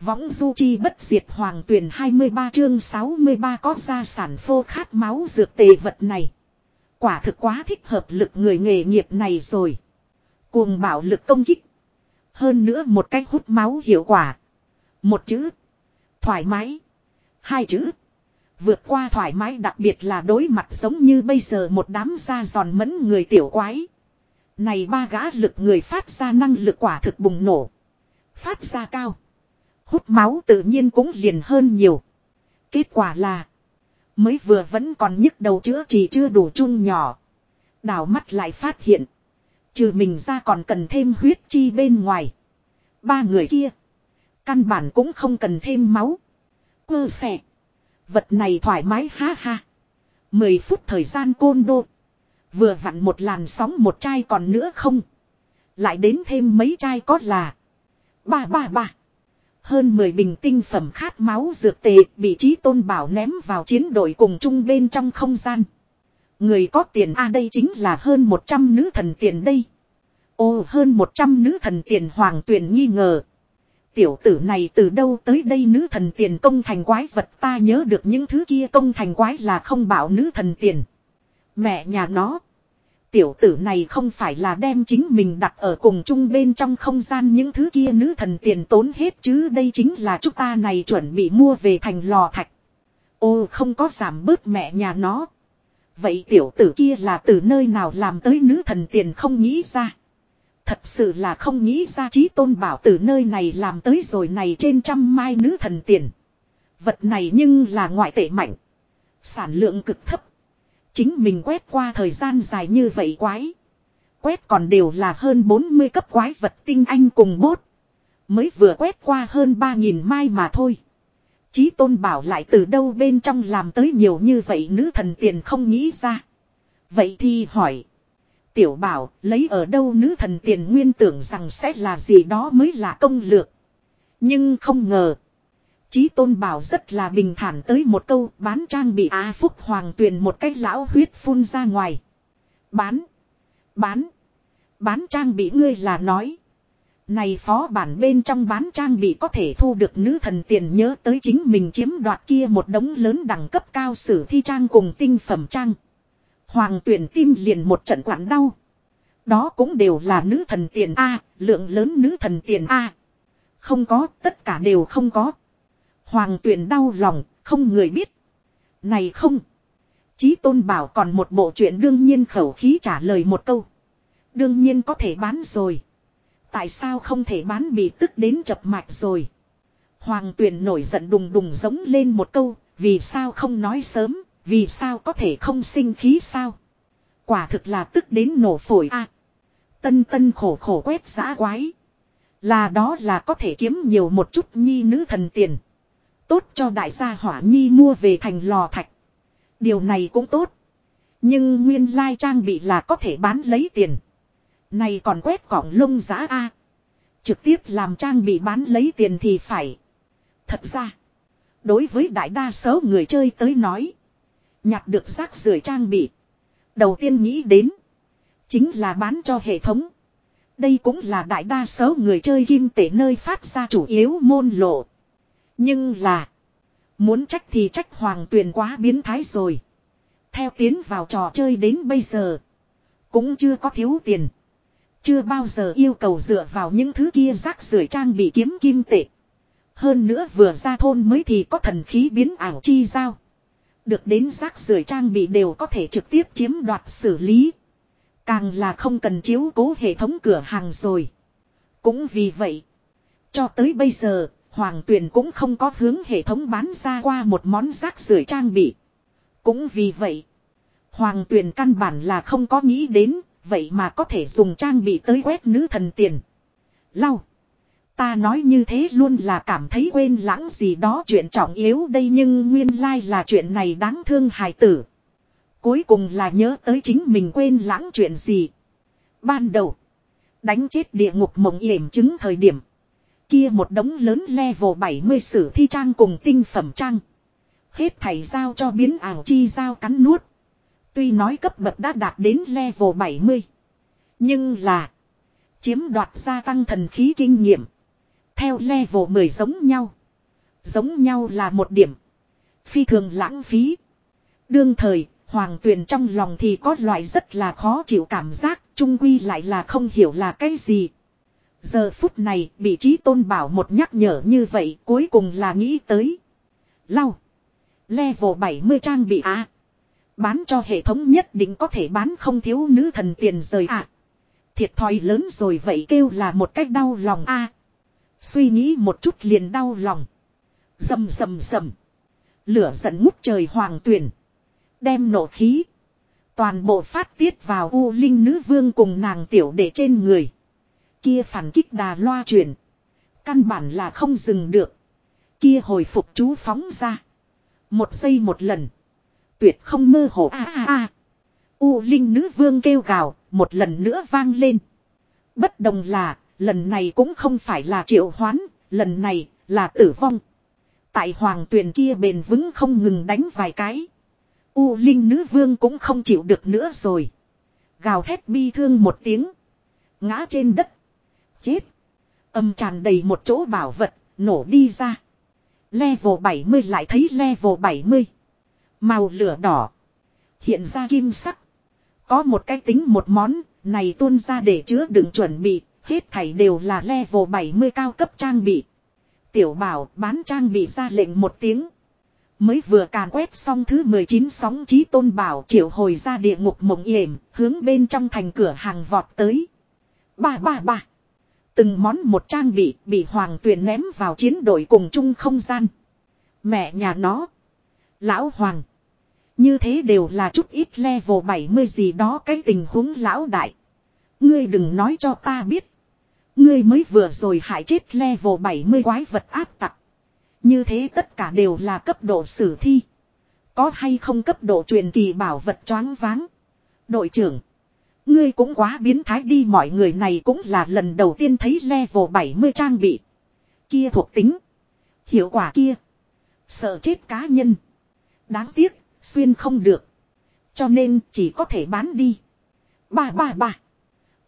Võng du chi bất diệt hoàng tuyển 23 chương 63 có gia sản phô khát máu dược tề vật này. Quả thực quá thích hợp lực người nghề nghiệp này rồi. Cuồng bảo lực công kích. Hơn nữa một cách hút máu hiệu quả. Một chữ. Thoải mái. Hai chữ. Vượt qua thoải mái đặc biệt là đối mặt giống như bây giờ một đám da giòn mẫn người tiểu quái. Này ba gã lực người phát ra năng lực quả thực bùng nổ. Phát ra cao. Hút máu tự nhiên cũng liền hơn nhiều. Kết quả là. Mới vừa vẫn còn nhức đầu chữa chỉ chưa đủ chun nhỏ. Đảo mắt lại phát hiện. Trừ mình ra còn cần thêm huyết chi bên ngoài. Ba người kia. Căn bản cũng không cần thêm máu. Cơ sẻ. Vật này thoải mái ha ha. Mười phút thời gian côn đô. Vừa vặn một làn sóng một chai còn nữa không. Lại đến thêm mấy chai có là. Ba ba ba. Hơn 10 bình tinh phẩm khát máu dược tệ bị trí tôn bảo ném vào chiến đội cùng chung bên trong không gian. Người có tiền a đây chính là hơn 100 nữ thần tiền đây. Ồ hơn 100 nữ thần tiền hoàng tuyển nghi ngờ. Tiểu tử này từ đâu tới đây nữ thần tiền công thành quái vật ta nhớ được những thứ kia công thành quái là không bảo nữ thần tiền. Mẹ nhà nó. Tiểu tử này không phải là đem chính mình đặt ở cùng chung bên trong không gian những thứ kia nữ thần tiền tốn hết chứ, đây chính là chúng ta này chuẩn bị mua về thành lò thạch. Ô, không có giảm bớt mẹ nhà nó. Vậy tiểu tử kia là từ nơi nào làm tới nữ thần tiền không nghĩ ra. Thật sự là không nghĩ ra trí tôn bảo từ nơi này làm tới rồi này trên trăm mai nữ thần tiền. Vật này nhưng là ngoại tệ mạnh. Sản lượng cực thấp. Chính mình quét qua thời gian dài như vậy quái. Quét còn đều là hơn 40 cấp quái vật tinh anh cùng bốt. Mới vừa quét qua hơn 3.000 mai mà thôi. Chí tôn bảo lại từ đâu bên trong làm tới nhiều như vậy nữ thần tiền không nghĩ ra. Vậy thì hỏi. Tiểu bảo, lấy ở đâu nữ thần tiền nguyên tưởng rằng sẽ là gì đó mới là công lược. Nhưng không ngờ. Chí tôn bảo rất là bình thản tới một câu bán trang bị Á Phúc Hoàng tuyền một cách lão huyết phun ra ngoài. Bán. Bán. Bán trang bị ngươi là nói. Này phó bản bên trong bán trang bị có thể thu được nữ thần tiền nhớ tới chính mình chiếm đoạt kia một đống lớn đẳng cấp cao sử thi trang cùng tinh phẩm trang. Hoàng tuyển tim liền một trận quặn đau. Đó cũng đều là nữ thần tiền A, lượng lớn nữ thần tiền A. Không có, tất cả đều không có. Hoàng tuyển đau lòng, không người biết. Này không. Chí tôn bảo còn một bộ chuyện đương nhiên khẩu khí trả lời một câu. Đương nhiên có thể bán rồi. Tại sao không thể bán bị tức đến chập mạch rồi. Hoàng tuyển nổi giận đùng đùng giống lên một câu. Vì sao không nói sớm. Vì sao có thể không sinh khí sao. Quả thực là tức đến nổ phổi a. tân tân khổ khổ quét giã quái. Là đó là có thể kiếm nhiều một chút nhi nữ thần tiền. Tốt cho đại gia hỏa nhi mua về thành lò thạch. Điều này cũng tốt. Nhưng nguyên lai trang bị là có thể bán lấy tiền. Này còn quét cỏng lông giá A. Trực tiếp làm trang bị bán lấy tiền thì phải. Thật ra. Đối với đại đa số người chơi tới nói. Nhặt được rác rưởi trang bị. Đầu tiên nghĩ đến. Chính là bán cho hệ thống. Đây cũng là đại đa số người chơi kim tể nơi phát ra chủ yếu môn lộ. Nhưng là. Muốn trách thì trách hoàng tuyền quá biến thái rồi. Theo tiến vào trò chơi đến bây giờ. Cũng chưa có thiếu tiền. Chưa bao giờ yêu cầu dựa vào những thứ kia rác rưởi trang bị kiếm kim tệ. Hơn nữa vừa ra thôn mới thì có thần khí biến ảo chi giao. Được đến rác rưởi trang bị đều có thể trực tiếp chiếm đoạt xử lý. Càng là không cần chiếu cố hệ thống cửa hàng rồi. Cũng vì vậy. Cho tới bây giờ, Hoàng Tuyền cũng không có hướng hệ thống bán ra qua một món rác rưởi trang bị. Cũng vì vậy, Hoàng Tuyền căn bản là không có nghĩ đến, vậy mà có thể dùng trang bị tới quét nữ thần tiền. Lau. Ta nói như thế luôn là cảm thấy quên lãng gì đó chuyện trọng yếu đây nhưng nguyên lai là chuyện này đáng thương hài tử. Cuối cùng là nhớ tới chính mình quên lãng chuyện gì. Ban đầu. Đánh chết địa ngục mộng yểm chứng thời điểm. Kia một đống lớn level 70 sử thi trang cùng tinh phẩm trang. Hết thầy giao cho biến ảo chi giao cắn nuốt. Tuy nói cấp bậc đã đạt đến level 70. Nhưng là. Chiếm đoạt gia tăng thần khí kinh nghiệm. Theo level 10 giống nhau. Giống nhau là một điểm. Phi thường lãng phí. Đương thời, Hoàng Tuyền trong lòng thì có loại rất là khó chịu cảm giác, trung quy lại là không hiểu là cái gì. Giờ phút này, bị trí tôn bảo một nhắc nhở như vậy, cuối cùng là nghĩ tới. Lau. Level 70 trang bị A. Bán cho hệ thống nhất định có thể bán không thiếu nữ thần tiền rời ạ. Thiệt thòi lớn rồi vậy kêu là một cách đau lòng a. suy nghĩ một chút liền đau lòng. Dầm dầm dầm. Lửa giận ngút trời hoàng tuyển. Đem nổ khí. Toàn bộ phát tiết vào U Linh Nữ Vương cùng nàng tiểu đệ trên người. Kia phản kích đà loa chuyển. Căn bản là không dừng được. Kia hồi phục chú phóng ra. Một giây một lần. Tuyệt không mơ hồ a a a. U Linh Nữ Vương kêu gào, một lần nữa vang lên. Bất đồng là, lần này cũng không phải là triệu hoán, lần này là tử vong. Tại hoàng tuyền kia bền vững không ngừng đánh vài cái. U Linh Nữ Vương cũng không chịu được nữa rồi. Gào thét bi thương một tiếng. Ngã trên đất. Chết. Âm tràn đầy một chỗ bảo vật, nổ đi ra. Level 70 lại thấy level 70. Màu lửa đỏ. Hiện ra kim sắc. Có một cái tính một món, này tuôn ra để chứa đựng chuẩn bị, hết thảy đều là level 70 cao cấp trang bị. Tiểu bảo bán trang bị ra lệnh một tiếng. Mới vừa càn quét xong thứ 19 sóng trí tôn bảo triệu hồi ra địa ngục mộng yểm, hướng bên trong thành cửa hàng vọt tới. Ba ba ba. Từng món một trang bị bị hoàng tuyền ném vào chiến đội cùng chung không gian. Mẹ nhà nó. Lão hoàng. Như thế đều là chút ít level 70 gì đó cái tình huống lão đại. Ngươi đừng nói cho ta biết. Ngươi mới vừa rồi hại chết level 70 quái vật áp tặc. Như thế tất cả đều là cấp độ sử thi. Có hay không cấp độ truyền kỳ bảo vật choáng váng. Đội trưởng. Ngươi cũng quá biến thái đi mọi người này cũng là lần đầu tiên thấy level 70 trang bị. Kia thuộc tính. Hiệu quả kia. Sợ chết cá nhân. Đáng tiếc Xuyên không được. Cho nên chỉ có thể bán đi. Ba ba ba.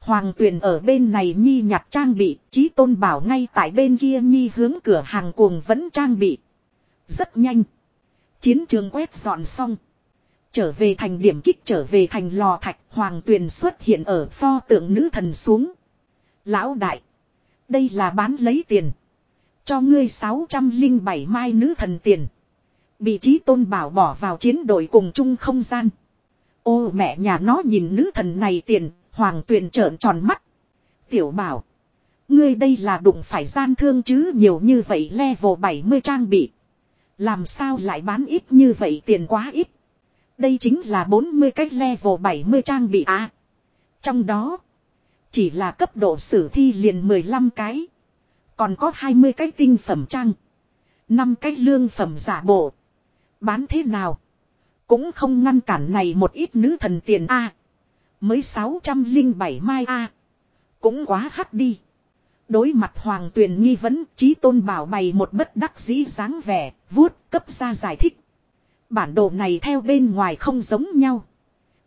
Hoàng tuyền ở bên này Nhi nhặt trang bị, Chí Tôn Bảo ngay tại bên kia Nhi hướng cửa hàng cuồng vẫn trang bị. Rất nhanh. Chiến trường quét dọn xong. Trở về thành điểm kích trở về thành lò thạch, Hoàng tuyền xuất hiện ở pho tượng nữ thần xuống. Lão đại. Đây là bán lấy tiền. Cho ngươi 607 mai nữ thần tiền. Bị trí tôn bảo bỏ vào chiến đội cùng chung không gian. Ô mẹ nhà nó nhìn nữ thần này tiền, hoàng tuyền trợn tròn mắt. Tiểu bảo. Ngươi đây là đụng phải gian thương chứ nhiều như vậy level 70 trang bị. Làm sao lại bán ít như vậy tiền quá ít. Đây chính là 40 cái level 70 trang bị à. Trong đó. Chỉ là cấp độ sử thi liền 15 cái. Còn có 20 cái tinh phẩm trang. 5 cái lương phẩm giả bộ. Bán thế nào? Cũng không ngăn cản này một ít nữ thần tiền A. Mới 607 mai A. Cũng quá hắt đi. Đối mặt hoàng tuyền nghi vấn trí tôn bảo bày một bất đắc dĩ dáng vẻ, vuốt cấp ra giải thích. Bản đồ này theo bên ngoài không giống nhau.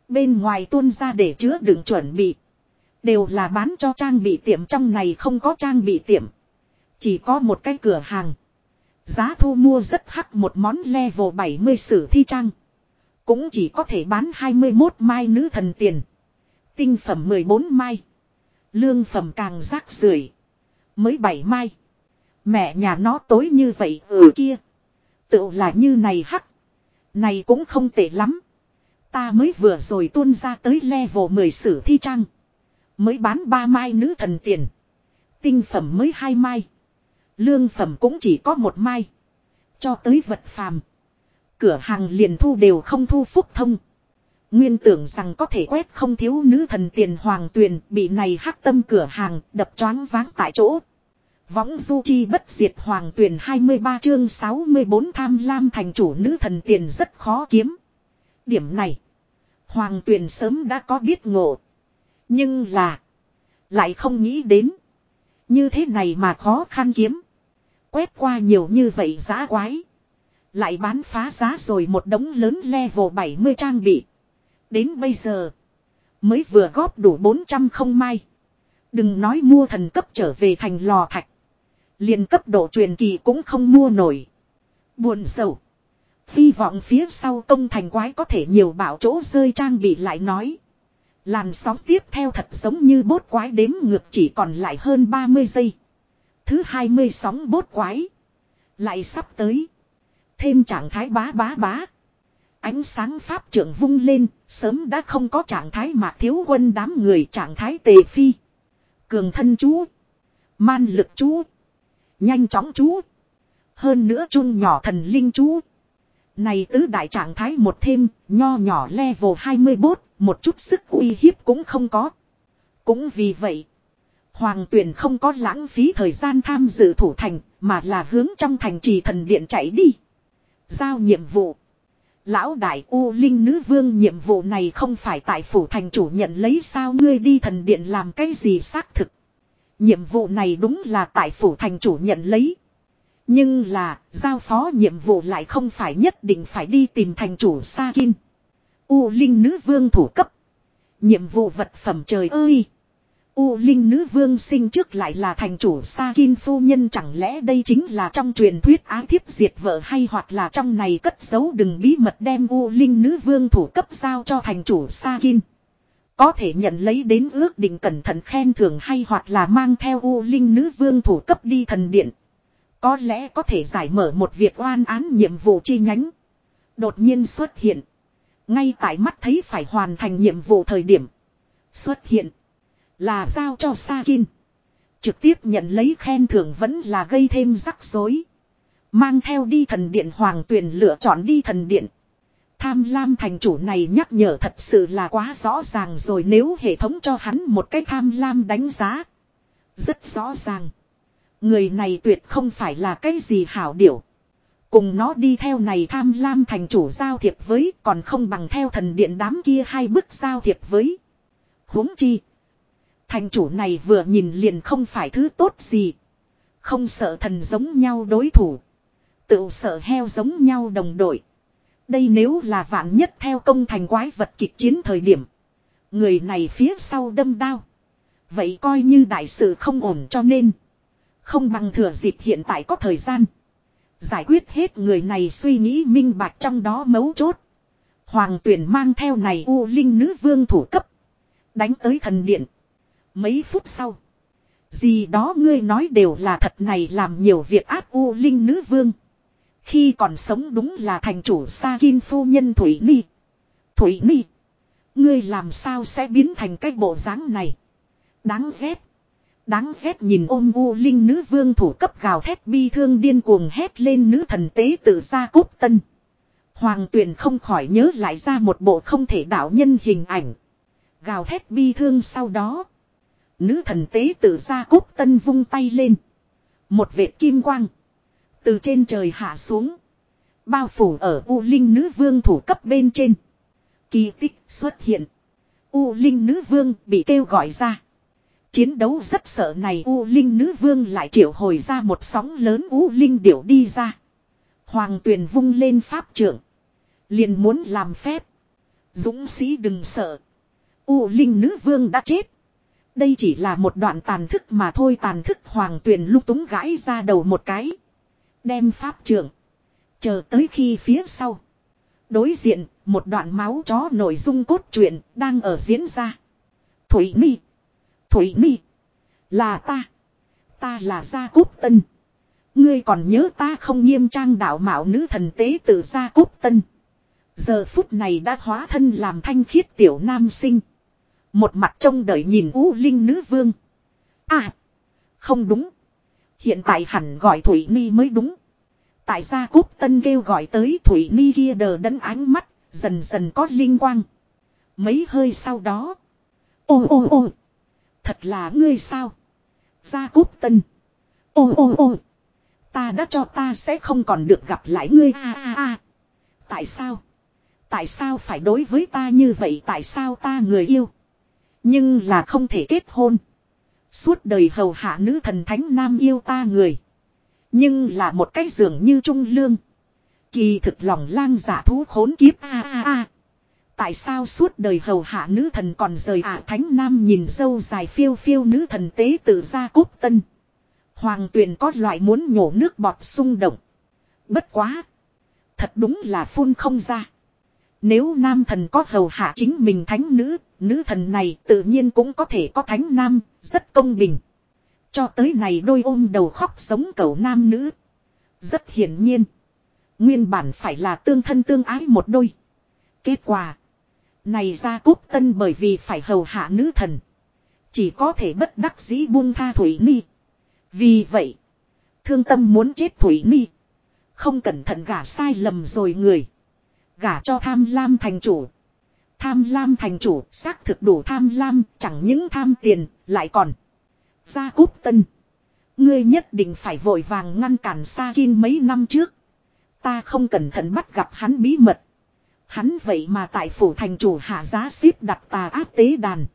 Bên ngoài tuôn ra để chứa đựng chuẩn bị. Đều là bán cho trang bị tiệm, trong này không có trang bị tiệm. Chỉ có một cái cửa hàng. Giá thu mua rất hắc một món level 70 sử thi trang. Cũng chỉ có thể bán 21 mai nữ thần tiền. Tinh phẩm 14 mai. Lương phẩm càng rác rưởi Mới 7 mai. Mẹ nhà nó tối như vậy ở ừ kia. Tự là như này hắc. Này cũng không tệ lắm. Ta mới vừa rồi tuôn ra tới level 10 sử thi trang. Mới bán 3 mai nữ thần tiền. Tinh phẩm mới 2 mai. Lương phẩm cũng chỉ có một mai. Cho tới vật phàm. Cửa hàng liền thu đều không thu phúc thông. Nguyên tưởng rằng có thể quét không thiếu nữ thần tiền hoàng tuyền bị này hắc tâm cửa hàng đập choáng váng tại chỗ. Võng du chi bất diệt hoàng tuyền 23 chương 64 tham lam thành chủ nữ thần tiền rất khó kiếm. Điểm này. Hoàng tuyền sớm đã có biết ngộ. Nhưng là. Lại không nghĩ đến. Như thế này mà khó khăn kiếm. Quét qua nhiều như vậy giá quái. Lại bán phá giá rồi một đống lớn level 70 trang bị. Đến bây giờ. Mới vừa góp đủ 400 không mai. Đừng nói mua thần cấp trở về thành lò thạch liền cấp độ truyền kỳ cũng không mua nổi. Buồn sầu. Hy vọng phía sau công thành quái có thể nhiều bảo chỗ rơi trang bị lại nói. Làn sóng tiếp theo thật giống như bốt quái đếm ngược chỉ còn lại hơn 30 giây. Thứ 20 sóng bốt quái. Lại sắp tới. Thêm trạng thái bá bá bá. Ánh sáng pháp trưởng vung lên, sớm đã không có trạng thái mà thiếu quân đám người trạng thái tề phi. Cường thân chú. Man lực chú. Nhanh chóng chú. Hơn nữa chun nhỏ thần linh chú. Này tứ đại trạng thái một thêm, nho nhỏ level 21, một chút sức uy hiếp cũng không có. Cũng vì vậy, Hoàng tuyển không có lãng phí thời gian tham dự thủ thành, mà là hướng trong thành trì thần điện chạy đi. Giao nhiệm vụ. Lão đại U Linh Nữ Vương nhiệm vụ này không phải tại phủ thành chủ nhận lấy sao ngươi đi thần điện làm cái gì xác thực. Nhiệm vụ này đúng là tại phủ thành chủ nhận lấy. Nhưng là, giao phó nhiệm vụ lại không phải nhất định phải đi tìm thành chủ Sa Kinh. U Linh Nữ Vương thủ cấp. Nhiệm vụ vật phẩm trời ơi! U Linh Nữ Vương sinh trước lại là thành chủ Sa Kinh phu nhân chẳng lẽ đây chính là trong truyền thuyết á thiếp diệt vợ hay hoặc là trong này cất giấu đừng bí mật đem U Linh Nữ Vương thủ cấp giao cho thành chủ Sa Kinh. Có thể nhận lấy đến ước định cẩn thận khen thưởng hay hoặc là mang theo U Linh Nữ Vương thủ cấp đi thần điện. Có lẽ có thể giải mở một việc oan án nhiệm vụ chi nhánh. Đột nhiên xuất hiện. Ngay tại mắt thấy phải hoàn thành nhiệm vụ thời điểm. Xuất hiện. Là giao cho Sakin. Trực tiếp nhận lấy khen thưởng vẫn là gây thêm rắc rối. Mang theo đi thần điện hoàng tuyển lựa chọn đi thần điện. Tham lam thành chủ này nhắc nhở thật sự là quá rõ ràng rồi, nếu hệ thống cho hắn một cái tham lam đánh giá. Rất rõ ràng. Người này tuyệt không phải là cái gì hảo điểu. Cùng nó đi theo này tham lam thành chủ giao thiệp với, còn không bằng theo thần điện đám kia hai bước giao thiệp với. huống chi. Thành chủ này vừa nhìn liền không phải thứ tốt gì. Không sợ thần giống nhau đối thủ. Tự sợ heo giống nhau đồng đội. Đây nếu là vạn nhất theo công thành quái vật kịch chiến thời điểm. Người này phía sau đâm đao. Vậy coi như đại sự không ổn cho nên. Không bằng thừa dịp hiện tại có thời gian. Giải quyết hết người này suy nghĩ minh bạch trong đó mấu chốt. Hoàng tuyển mang theo này U Linh nữ vương thủ cấp. Đánh tới thần điện. Mấy phút sau. Gì đó ngươi nói đều là thật này làm nhiều việc áp U Linh nữ vương. Khi còn sống đúng là thành chủ Sa Kim phu nhân Thủy Ni. Thủy Ni. Ngươi làm sao sẽ biến thành cái bộ dáng này. Đáng ghét. Đáng ghét nhìn ôm u linh nữ vương thủ cấp gào thét bi thương điên cuồng hét lên nữ thần tế tự ra cúc tân. Hoàng tuyền không khỏi nhớ lại ra một bộ không thể đạo nhân hình ảnh. Gào thét bi thương sau đó. Nữ thần tế tự ra cúc tân vung tay lên. Một vệt kim quang. Từ trên trời hạ xuống. Bao phủ ở U Linh Nữ Vương thủ cấp bên trên. Kỳ tích xuất hiện. U Linh Nữ Vương bị kêu gọi ra. Chiến đấu rất sợ này U Linh Nữ Vương lại triệu hồi ra một sóng lớn U Linh điểu đi ra. Hoàng tuyền vung lên pháp trưởng. Liền muốn làm phép. Dũng sĩ đừng sợ. U Linh Nữ Vương đã chết. Đây chỉ là một đoạn tàn thức mà thôi tàn thức hoàng tuyền lúc túng gãi ra đầu một cái. Đem pháp trưởng. Chờ tới khi phía sau. Đối diện, một đoạn máu chó nội dung cốt truyện đang ở diễn ra. Thủy Mi, Thủy Mi Là ta. Ta là Gia Cúc Tân. Ngươi còn nhớ ta không nghiêm trang đạo mạo nữ thần tế từ Gia Cúc Tân. Giờ phút này đã hóa thân làm thanh khiết tiểu nam sinh. Một mặt trông đợi nhìn U Linh nữ vương. À. Không đúng. Hiện tại hẳn gọi Thủy Ni mới đúng. Tại Gia Cúc Tân kêu gọi tới Thủy Ni kia đờ đẫn ánh mắt. Dần dần có linh quang. Mấy hơi sau đó. Ô ô ô. Thật là ngươi sao? Gia Cúc Tân. Ô ô ô. Ta đã cho ta sẽ không còn được gặp lại ngươi a a a. Tại sao? Tại sao phải đối với ta như vậy? Tại sao ta người yêu? Nhưng là không thể kết hôn. Suốt đời hầu hạ nữ thần thánh nam yêu ta người. Nhưng là một cái dường như trung lương. Kỳ thực lòng lang giả thú khốn kiếp, a a a. Tại sao suốt đời hầu hạ nữ thần còn rời ả thánh nam nhìn dâu dài phiêu phiêu nữ thần tế tự ra cúc tân. Hoàng tuyền có loại muốn nhổ nước bọt xung động. Bất quá. Thật đúng là phun không ra. Nếu nam thần có hầu hạ chính mình thánh nữ, nữ thần này tự nhiên cũng có thể có thánh nam, rất công bình. Cho tới này đôi ôm đầu khóc sống cầu nam nữ. Rất hiển nhiên. Nguyên bản phải là tương thân tương ái một đôi. Kết quả. Này ra cúc tân bởi vì phải hầu hạ nữ thần. Chỉ có thể bất đắc dĩ buông tha Thủy Ni. Vì vậy. Thương tâm muốn chết Thủy Ni. Không cẩn thận gả sai lầm rồi người. Gả cho tham lam thành chủ. Tham lam thành chủ, xác thực đủ tham lam, chẳng những tham tiền, lại còn. Gia cúp tân. Ngươi nhất định phải vội vàng ngăn cản Sa Kin mấy năm trước. Ta không cẩn thận bắt gặp hắn bí mật. Hắn vậy mà tại phủ thành chủ hạ giá xếp đặt tà áp tế đàn.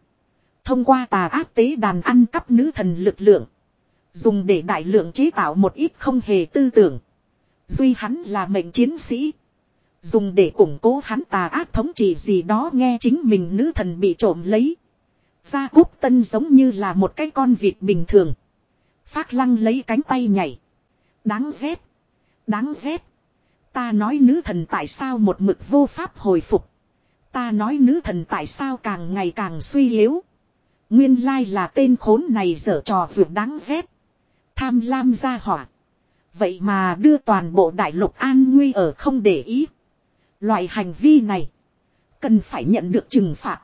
Thông qua tà áp tế đàn ăn cắp nữ thần lực lượng. Dùng để đại lượng chế tạo một ít không hề tư tưởng. Duy hắn là mệnh chiến sĩ. Dùng để củng cố hắn tà ác thống trị gì đó nghe chính mình nữ thần bị trộm lấy. Gia Cúc Tân giống như là một cái con vịt bình thường. Phát lăng lấy cánh tay nhảy. Đáng ghét. Đáng ghét. Ta nói nữ thần tại sao một mực vô pháp hồi phục. Ta nói nữ thần tại sao càng ngày càng suy yếu. Nguyên lai là tên khốn này dở trò vượt đáng ghét. Tham lam ra hỏa. Vậy mà đưa toàn bộ đại lục an nguy ở không để ý. Loại hành vi này. Cần phải nhận được trừng phạt.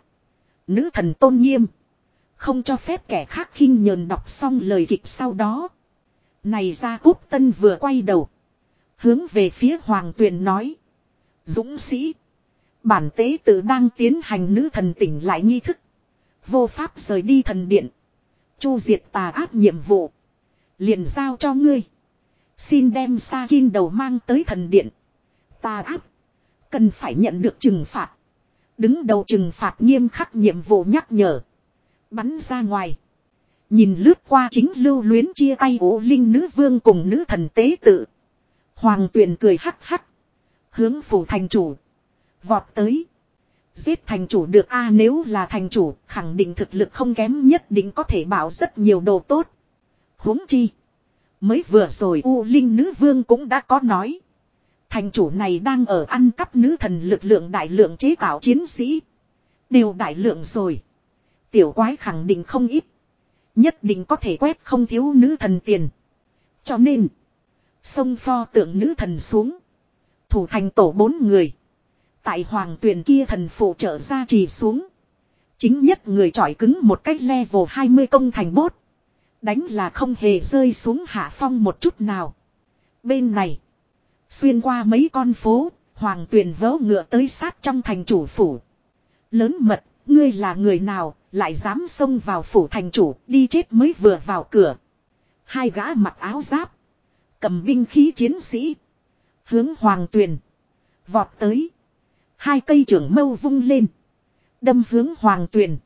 Nữ thần tôn nghiêm. Không cho phép kẻ khác khinh nhờn đọc xong lời kịch sau đó. Này ra cúp tân vừa quay đầu. Hướng về phía hoàng tuyền nói. Dũng sĩ. Bản tế tự đang tiến hành nữ thần tỉnh lại nghi thức. Vô pháp rời đi thần điện. Chu diệt tà ác nhiệm vụ. Liền giao cho ngươi. Xin đem sa kim đầu mang tới thần điện. Tà ác. Cần phải nhận được trừng phạt. Đứng đầu trừng phạt nghiêm khắc nhiệm vụ nhắc nhở. Bắn ra ngoài. Nhìn lướt qua chính lưu luyến chia tay ố linh nữ vương cùng nữ thần tế tự. Hoàng tuyền cười hắc hắc. Hướng phủ thành chủ. Vọt tới. Giết thành chủ được a à, nếu là thành chủ, khẳng định thực lực không kém nhất định có thể bảo rất nhiều đồ tốt. huống chi. Mới vừa rồi U Linh Nữ Vương cũng đã có nói. Thành chủ này đang ở ăn cắp nữ thần lực lượng đại lượng chế tạo chiến sĩ. Đều đại lượng rồi. Tiểu quái khẳng định không ít. Nhất định có thể quét không thiếu nữ thần tiền. Cho nên. Sông pho tượng nữ thần xuống. Thủ thành tổ bốn người. Tại hoàng tuyền kia thần phụ trợ ra trì xuống. Chính nhất người trọi cứng một cách level 20 công thành bốt. Đánh là không hề rơi xuống hạ phong một chút nào. Bên này. Xuyên qua mấy con phố. Hoàng tuyền vớ ngựa tới sát trong thành chủ phủ. Lớn mật, ngươi là người nào, lại dám xông vào phủ thành chủ, đi chết mới vừa vào cửa. Hai gã mặc áo giáp. Cầm binh khí chiến sĩ. Hướng hoàng tuyền. Vọt tới. Hai cây trưởng mâu vung lên. Đâm hướng hoàng tuyền.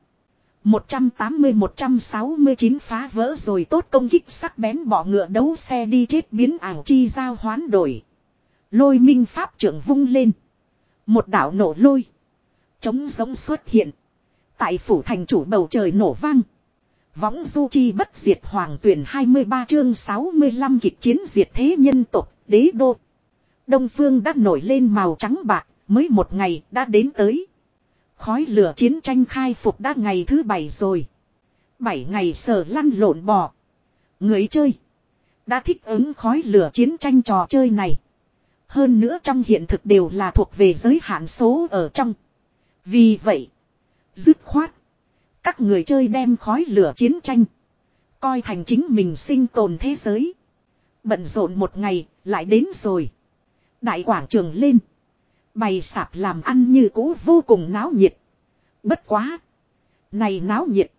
180-169 phá vỡ rồi tốt công kích sắc bén bỏ ngựa đấu xe đi chết biến ảo chi giao hoán đổi. Lôi minh pháp trưởng vung lên. Một đảo nổ lôi. Chống giống xuất hiện. Tại phủ thành chủ bầu trời nổ vang. Võng du chi bất diệt hoàng tuyển 23 chương 65 kịch chiến diệt thế nhân tộc đế đô. Đông phương đã nổi lên màu trắng bạc, mới một ngày đã đến tới. Khói lửa chiến tranh khai phục đã ngày thứ bảy rồi. Bảy ngày sở lăn lộn bò. Người chơi. Đã thích ứng khói lửa chiến tranh trò chơi này. Hơn nữa trong hiện thực đều là thuộc về giới hạn số ở trong. Vì vậy. Dứt khoát. Các người chơi đem khói lửa chiến tranh. Coi thành chính mình sinh tồn thế giới. Bận rộn một ngày, lại đến rồi. Đại quảng trường lên. Bày sạp làm ăn như cũ vô cùng náo nhiệt. Bất quá. Này náo nhiệt.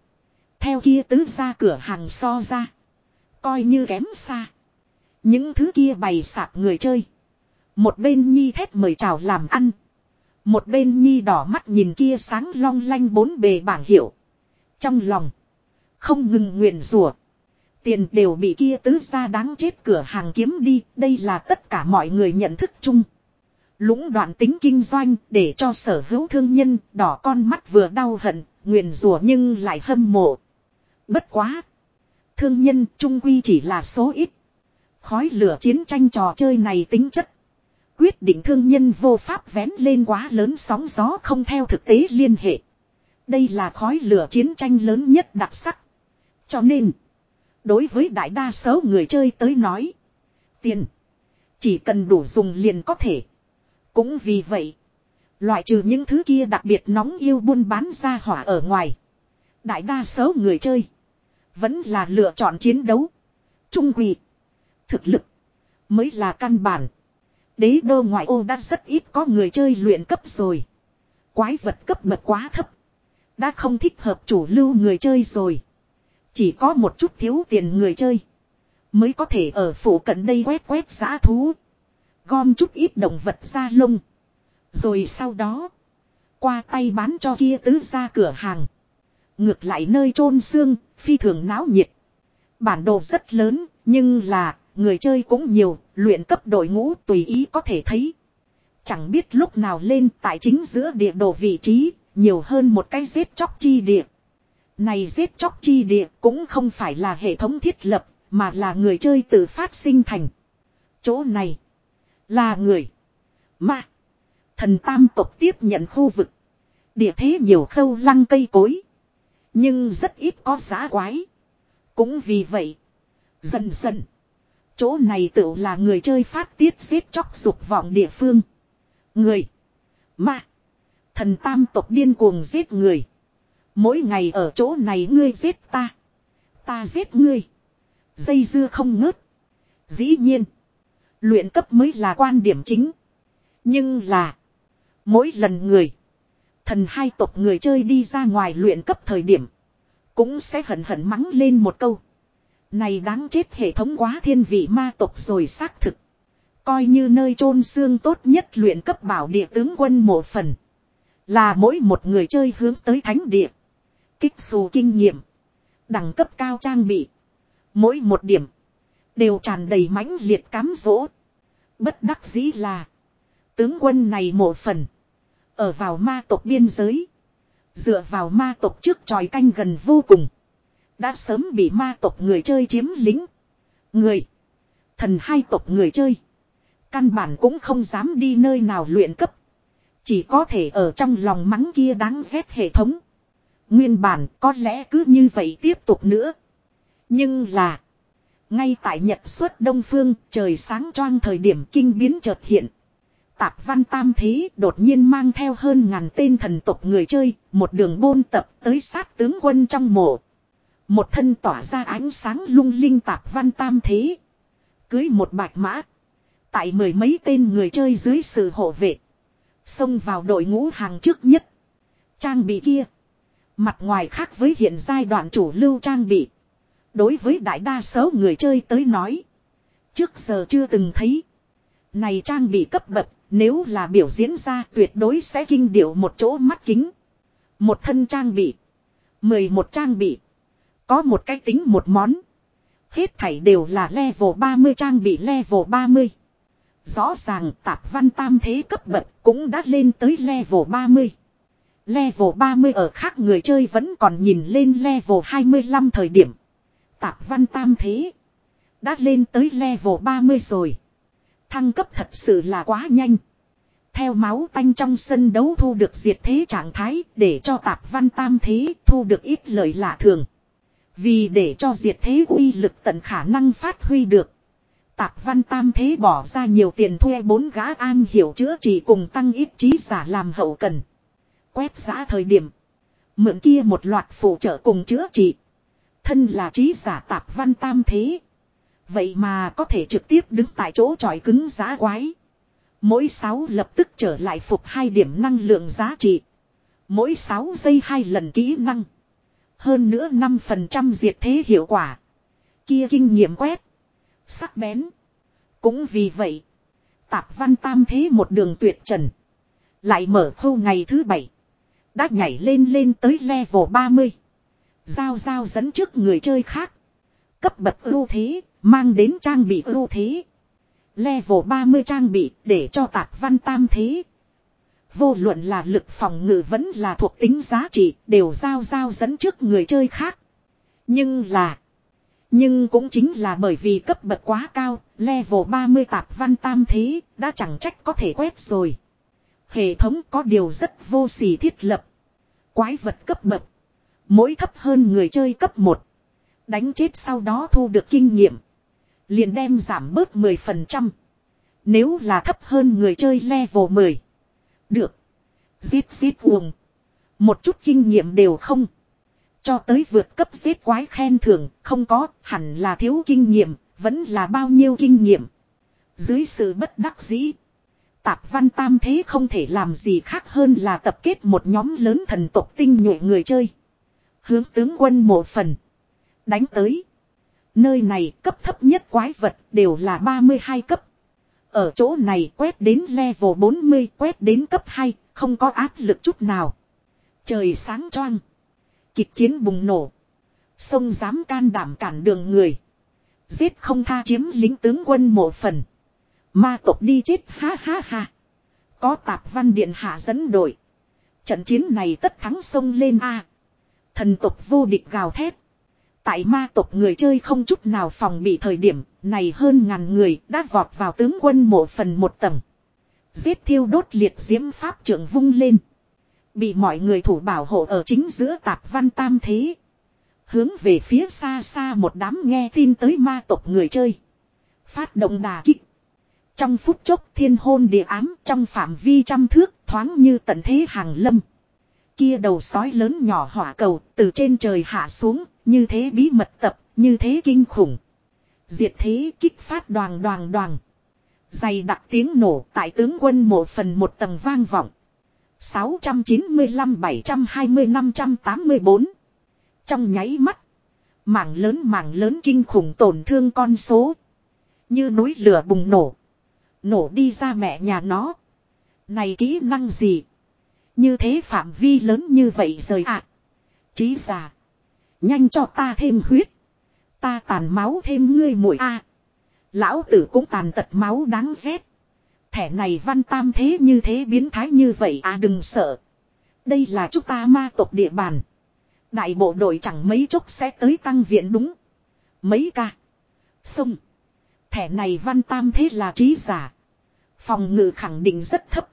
Theo kia tứ ra cửa hàng so ra. Coi như kém xa. Những thứ kia bày sạp người chơi. Một bên nhi thét mời chào làm ăn. Một bên nhi đỏ mắt nhìn kia sáng long lanh bốn bề bảng hiệu. Trong lòng. Không ngừng nguyện rủa Tiền đều bị kia tứ ra đáng chết cửa hàng kiếm đi. Đây là tất cả mọi người nhận thức chung. Lũng đoạn tính kinh doanh để cho sở hữu thương nhân đỏ con mắt vừa đau hận, nguyền rủa nhưng lại hâm mộ. Bất quá. thương nhân trung quy chỉ là số ít. Khói lửa chiến tranh trò chơi này tính chất. Quyết định thương nhân vô pháp vén lên quá lớn sóng gió không theo thực tế liên hệ. Đây là khói lửa chiến tranh lớn nhất đặc sắc. Cho nên, đối với đại đa số người chơi tới nói, tiền chỉ cần đủ dùng liền có thể. Cũng vì vậy, loại trừ những thứ kia đặc biệt nóng yêu buôn bán ra hỏa ở ngoài. Đại đa số người chơi, vẫn là lựa chọn chiến đấu. Trung quỷ, thực lực, mới là căn bản. Đế đô ngoại ô đã rất ít có người chơi luyện cấp rồi. Quái vật cấp bậc quá thấp. Đã không thích hợp chủ lưu người chơi rồi. Chỉ có một chút thiếu tiền người chơi. Mới có thể ở phủ cận đây quét quét giã thú. Gom chút ít động vật ra lông. Rồi sau đó. Qua tay bán cho kia tứ ra cửa hàng. Ngược lại nơi chôn xương, phi thường náo nhiệt. Bản đồ rất lớn, nhưng là, người chơi cũng nhiều, luyện cấp đội ngũ tùy ý có thể thấy. Chẳng biết lúc nào lên tại chính giữa địa đồ vị trí, nhiều hơn một cái giết chóc chi địa. Này giết chóc chi địa cũng không phải là hệ thống thiết lập, mà là người chơi tự phát sinh thành. Chỗ này là người, ma, thần tam tộc tiếp nhận khu vực. Địa thế nhiều khâu lăng cây cối. Nhưng rất ít có giá quái. Cũng vì vậy, dần dần, chỗ này tự là người chơi phát tiết giết chóc dục vọng địa phương. Người, ma, thần tam tộc điên cuồng giết người. Mỗi ngày ở chỗ này ngươi giết ta. Ta giết ngươi. Dây dưa không ngớt. Dĩ nhiên. Luyện cấp mới là quan điểm chính. Nhưng là. Mỗi lần người. Thần hai tộc người chơi đi ra ngoài luyện cấp thời điểm. Cũng sẽ hận hận mắng lên một câu. Này đáng chết hệ thống quá thiên vị ma tộc rồi xác thực. Coi như nơi chôn xương tốt nhất luyện cấp bảo địa tướng quân một phần. Là mỗi một người chơi hướng tới thánh địa. Kích xù kinh nghiệm. Đẳng cấp cao trang bị. Mỗi một điểm. Đều tràn đầy mãnh liệt cám dỗ. Bất đắc dĩ là. Tướng quân này một phần. Ở vào ma tộc biên giới. Dựa vào ma tộc trước tròi canh gần vô cùng. Đã sớm bị ma tộc người chơi chiếm lính. Người. Thần hai tộc người chơi. Căn bản cũng không dám đi nơi nào luyện cấp. Chỉ có thể ở trong lòng mắng kia đáng ghét hệ thống. Nguyên bản có lẽ cứ như vậy tiếp tục nữa. Nhưng là. Ngay tại nhật xuất đông phương trời sáng choang thời điểm kinh biến chợt hiện. Tạp văn tam thế đột nhiên mang theo hơn ngàn tên thần tộc người chơi, một đường bôn tập tới sát tướng quân trong mộ. Một thân tỏa ra ánh sáng lung linh tạp văn tam thế. Cưới một bạch mã. Tại mười mấy tên người chơi dưới sự hộ vệ. Xông vào đội ngũ hàng trước nhất. Trang bị kia. Mặt ngoài khác với hiện giai đoạn chủ lưu trang bị. Đối với đại đa số người chơi tới nói. Trước giờ chưa từng thấy. Này trang bị cấp bậc, nếu là biểu diễn ra tuyệt đối sẽ kinh điệu một chỗ mắt kính. Một thân trang bị. mười một trang bị. Có một cái tính một món. Hết thảy đều là level 30 trang bị level 30. Rõ ràng tạp văn tam thế cấp bậc cũng đã lên tới level 30. Level 30 ở khác người chơi vẫn còn nhìn lên level 25 thời điểm. Tạp văn tam thế. Đã lên tới level 30 rồi. Thăng cấp thật sự là quá nhanh. Theo máu tanh trong sân đấu thu được diệt thế trạng thái để cho tạp văn tam thế thu được ít lợi lạ thường. Vì để cho diệt thế uy lực tận khả năng phát huy được. Tạp văn tam thế bỏ ra nhiều tiền thuê bốn gã an hiểu chữa trị cùng tăng ít trí giả làm hậu cần. Quét giã thời điểm. Mượn kia một loạt phụ trợ cùng chữa trị. Thân là trí giả tạp văn tam thế. Vậy mà có thể trực tiếp đứng tại chỗ tròi cứng giá quái. Mỗi 6 lập tức trở lại phục hai điểm năng lượng giá trị. Mỗi 6 giây hai lần kỹ năng. Hơn nữa 5% diệt thế hiệu quả. Kia kinh nghiệm quét. Sắc bén. Cũng vì vậy. Tạp văn tam thế một đường tuyệt trần. Lại mở khâu ngày thứ bảy. Đã nhảy lên lên tới level 30. Giao giao dẫn trước người chơi khác. Cấp bậc ưu thế, mang đến trang bị ưu thế. Level 30 trang bị để cho tạp văn tam thế. Vô luận là lực phòng ngự vẫn là thuộc tính giá trị đều giao giao dẫn trước người chơi khác. Nhưng là. Nhưng cũng chính là bởi vì cấp bậc quá cao, level 30 tạp văn tam thế, đã chẳng trách có thể quét rồi. Hệ thống có điều rất vô sỉ thiết lập. Quái vật cấp bậc. Mỗi thấp hơn người chơi cấp 1. Đánh chết sau đó thu được kinh nghiệm. Liền đem giảm bớt 10%. Nếu là thấp hơn người chơi level 10. Được. Giết giết uồng. Một chút kinh nghiệm đều không. Cho tới vượt cấp giết quái khen thưởng, không có, hẳn là thiếu kinh nghiệm, vẫn là bao nhiêu kinh nghiệm. Dưới sự bất đắc dĩ. Tạp văn tam thế không thể làm gì khác hơn là tập kết một nhóm lớn thần tộc tinh nhuệ người chơi. Hướng tướng quân một phần. Đánh tới. Nơi này cấp thấp nhất quái vật đều là 32 cấp. Ở chỗ này quét đến level 40 quét đến cấp 2, không có áp lực chút nào. Trời sáng choang. Kịch chiến bùng nổ. Sông dám can đảm cản đường người. Giết không tha chiếm lính tướng quân một phần. Ma tộc đi chết ha ha ha. Có tạp văn điện hạ dẫn đội. Trận chiến này tất thắng sông lên A. Thần tộc vô địch gào thét. Tại ma tộc người chơi không chút nào phòng bị thời điểm này hơn ngàn người đã vọt vào tướng quân mộ phần một tầng. Giết thiêu đốt liệt diễm pháp trưởng vung lên. Bị mọi người thủ bảo hộ ở chính giữa tạp văn tam thế. Hướng về phía xa xa một đám nghe tin tới ma tộc người chơi. Phát động đà kích. Trong phút chốc thiên hôn địa ám trong phạm vi trăm thước thoáng như tận thế hàng lâm. Kia đầu sói lớn nhỏ hỏa cầu từ trên trời hạ xuống, như thế bí mật tập, như thế kinh khủng. Diệt thế kích phát đoàn đoàn đoàn. Dày đặc tiếng nổ tại tướng quân mộ phần một tầng vang vọng. 695-720-584. Trong nháy mắt. Mảng lớn mảng lớn kinh khủng tổn thương con số. Như núi lửa bùng nổ. Nổ đi ra mẹ nhà nó. Này kỹ năng gì? Như thế phạm vi lớn như vậy rời ạ. À. Chí già. Nhanh cho ta thêm huyết. Ta tàn máu thêm ngươi mũi a. Lão tử cũng tàn tật máu đáng ghét. Thẻ này văn tam thế như thế biến thái như vậy à đừng sợ. Đây là chúng ta ma tộc địa bàn. Đại bộ đội chẳng mấy chốc sẽ tới tăng viện đúng. Mấy ca. Xong. Thẻ này văn tam thế là trí giả. Phòng ngự khẳng định rất thấp.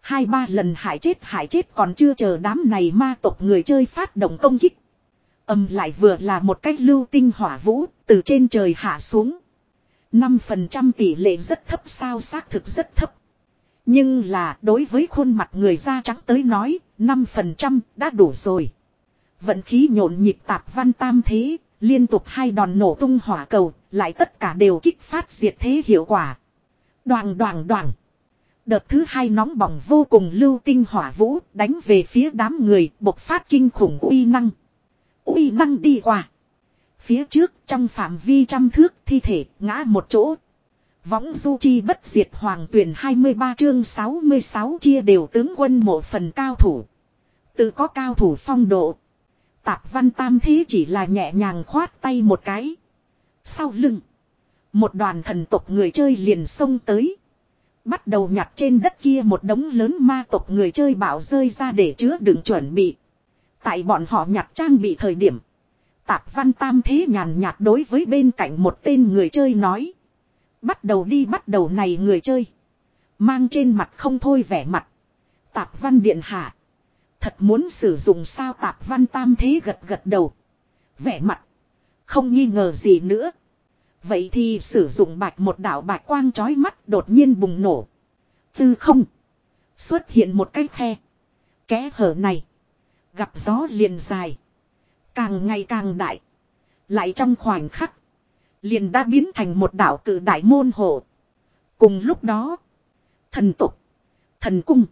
Hai ba lần hại chết hại chết còn chưa chờ đám này ma tộc người chơi phát động công kích. Âm lại vừa là một cách lưu tinh hỏa vũ từ trên trời hạ xuống. 5% tỷ lệ rất thấp sao xác thực rất thấp. Nhưng là đối với khuôn mặt người da trắng tới nói, 5% đã đủ rồi. Vận khí nhộn nhịp tạp văn tam thế, liên tục hai đòn nổ tung hỏa cầu, lại tất cả đều kích phát diệt thế hiệu quả. Đoàn đoàn đoàn. Đợt thứ hai nóng bỏng vô cùng lưu tinh hỏa vũ đánh về phía đám người bộc phát kinh khủng uy năng. Uy năng đi qua. Phía trước, trong phạm vi trăm thước, thi thể, ngã một chỗ. Võng du chi bất diệt hoàng tuyển 23 chương 66 chia đều tướng quân một phần cao thủ. Tự có cao thủ phong độ. Tạp văn tam thế chỉ là nhẹ nhàng khoát tay một cái. Sau lưng. Một đoàn thần tộc người chơi liền xông tới. Bắt đầu nhặt trên đất kia một đống lớn ma tộc người chơi bảo rơi ra để chứa đựng chuẩn bị. Tại bọn họ nhặt trang bị thời điểm. Tạp văn tam thế nhàn nhạt đối với bên cạnh một tên người chơi nói. Bắt đầu đi, bắt đầu này người chơi. Mang trên mặt không thôi vẻ mặt. Tạp văn điện hạ. Thật muốn sử dụng sao tạp văn tam thế gật gật đầu. Vẻ mặt. Không nghi ngờ gì nữa. Vậy thì sử dụng bạch một đạo bạch quang chói mắt đột nhiên bùng nổ. Tư không. Xuất hiện một cái khe. Kẽ hở này. Gặp gió liền dài. Càng ngày càng đại. Lại trong khoảnh khắc. Liền đã biến thành một đảo cử đại môn hộ. Cùng lúc đó. Thần tục. Thần cung.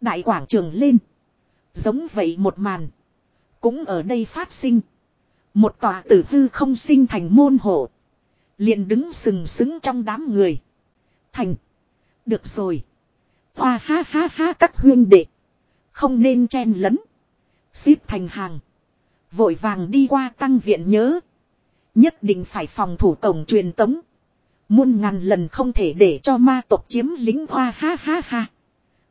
Đại quảng trường lên. Giống vậy một màn. Cũng ở đây phát sinh. Một tòa tử hư không sinh thành môn hộ. Liền đứng sừng sững trong đám người. Thành. Được rồi. Hoa ha ha ha các huyên đệ. Không nên chen lấn. Xếp thành hàng. Vội vàng đi qua tăng viện nhớ. Nhất định phải phòng thủ cổng truyền tống. Muôn ngàn lần không thể để cho ma tộc chiếm lính hoa ha ha ha.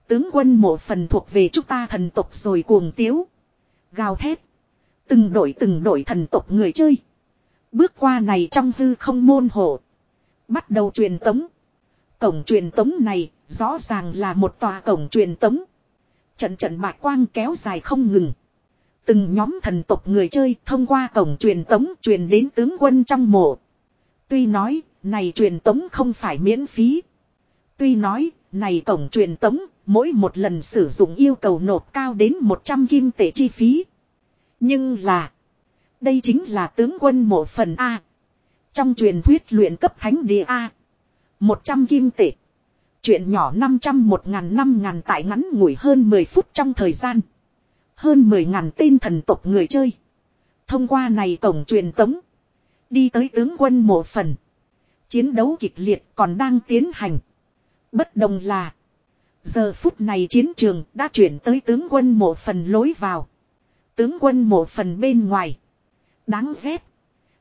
Tướng quân một phần thuộc về chúng ta thần tộc rồi cuồng tiếu. Gào thét. Từng đội từng đội thần tộc người chơi. Bước qua này trong hư không môn hộ. Bắt đầu truyền tống. Cổng truyền tống này rõ ràng là một tòa cổng truyền tống. Trận trận bạc quang kéo dài không ngừng. Từng nhóm thần tộc người chơi thông qua cổng truyền tống truyền đến tướng quân trong mộ. Tuy nói, này truyền tống không phải miễn phí. Tuy nói, này cổng truyền tống, mỗi một lần sử dụng yêu cầu nộp cao đến 100 kim tệ chi phí. Nhưng là, đây chính là tướng quân mộ phần A. Trong truyền thuyết luyện cấp thánh địa A. 100 kim tệ. Chuyện nhỏ 500 một ngàn năm ngàn tại ngắn ngủi hơn 10 phút trong thời gian. Hơn 10 ngàn tên thần tộc người chơi. Thông qua này cổng truyền tống. Đi tới tướng quân mộ phần. Chiến đấu kịch liệt còn đang tiến hành. Bất đồng là. Giờ phút này chiến trường đã chuyển tới tướng quân mộ phần lối vào. Tướng quân mộ phần bên ngoài. Đáng ghét.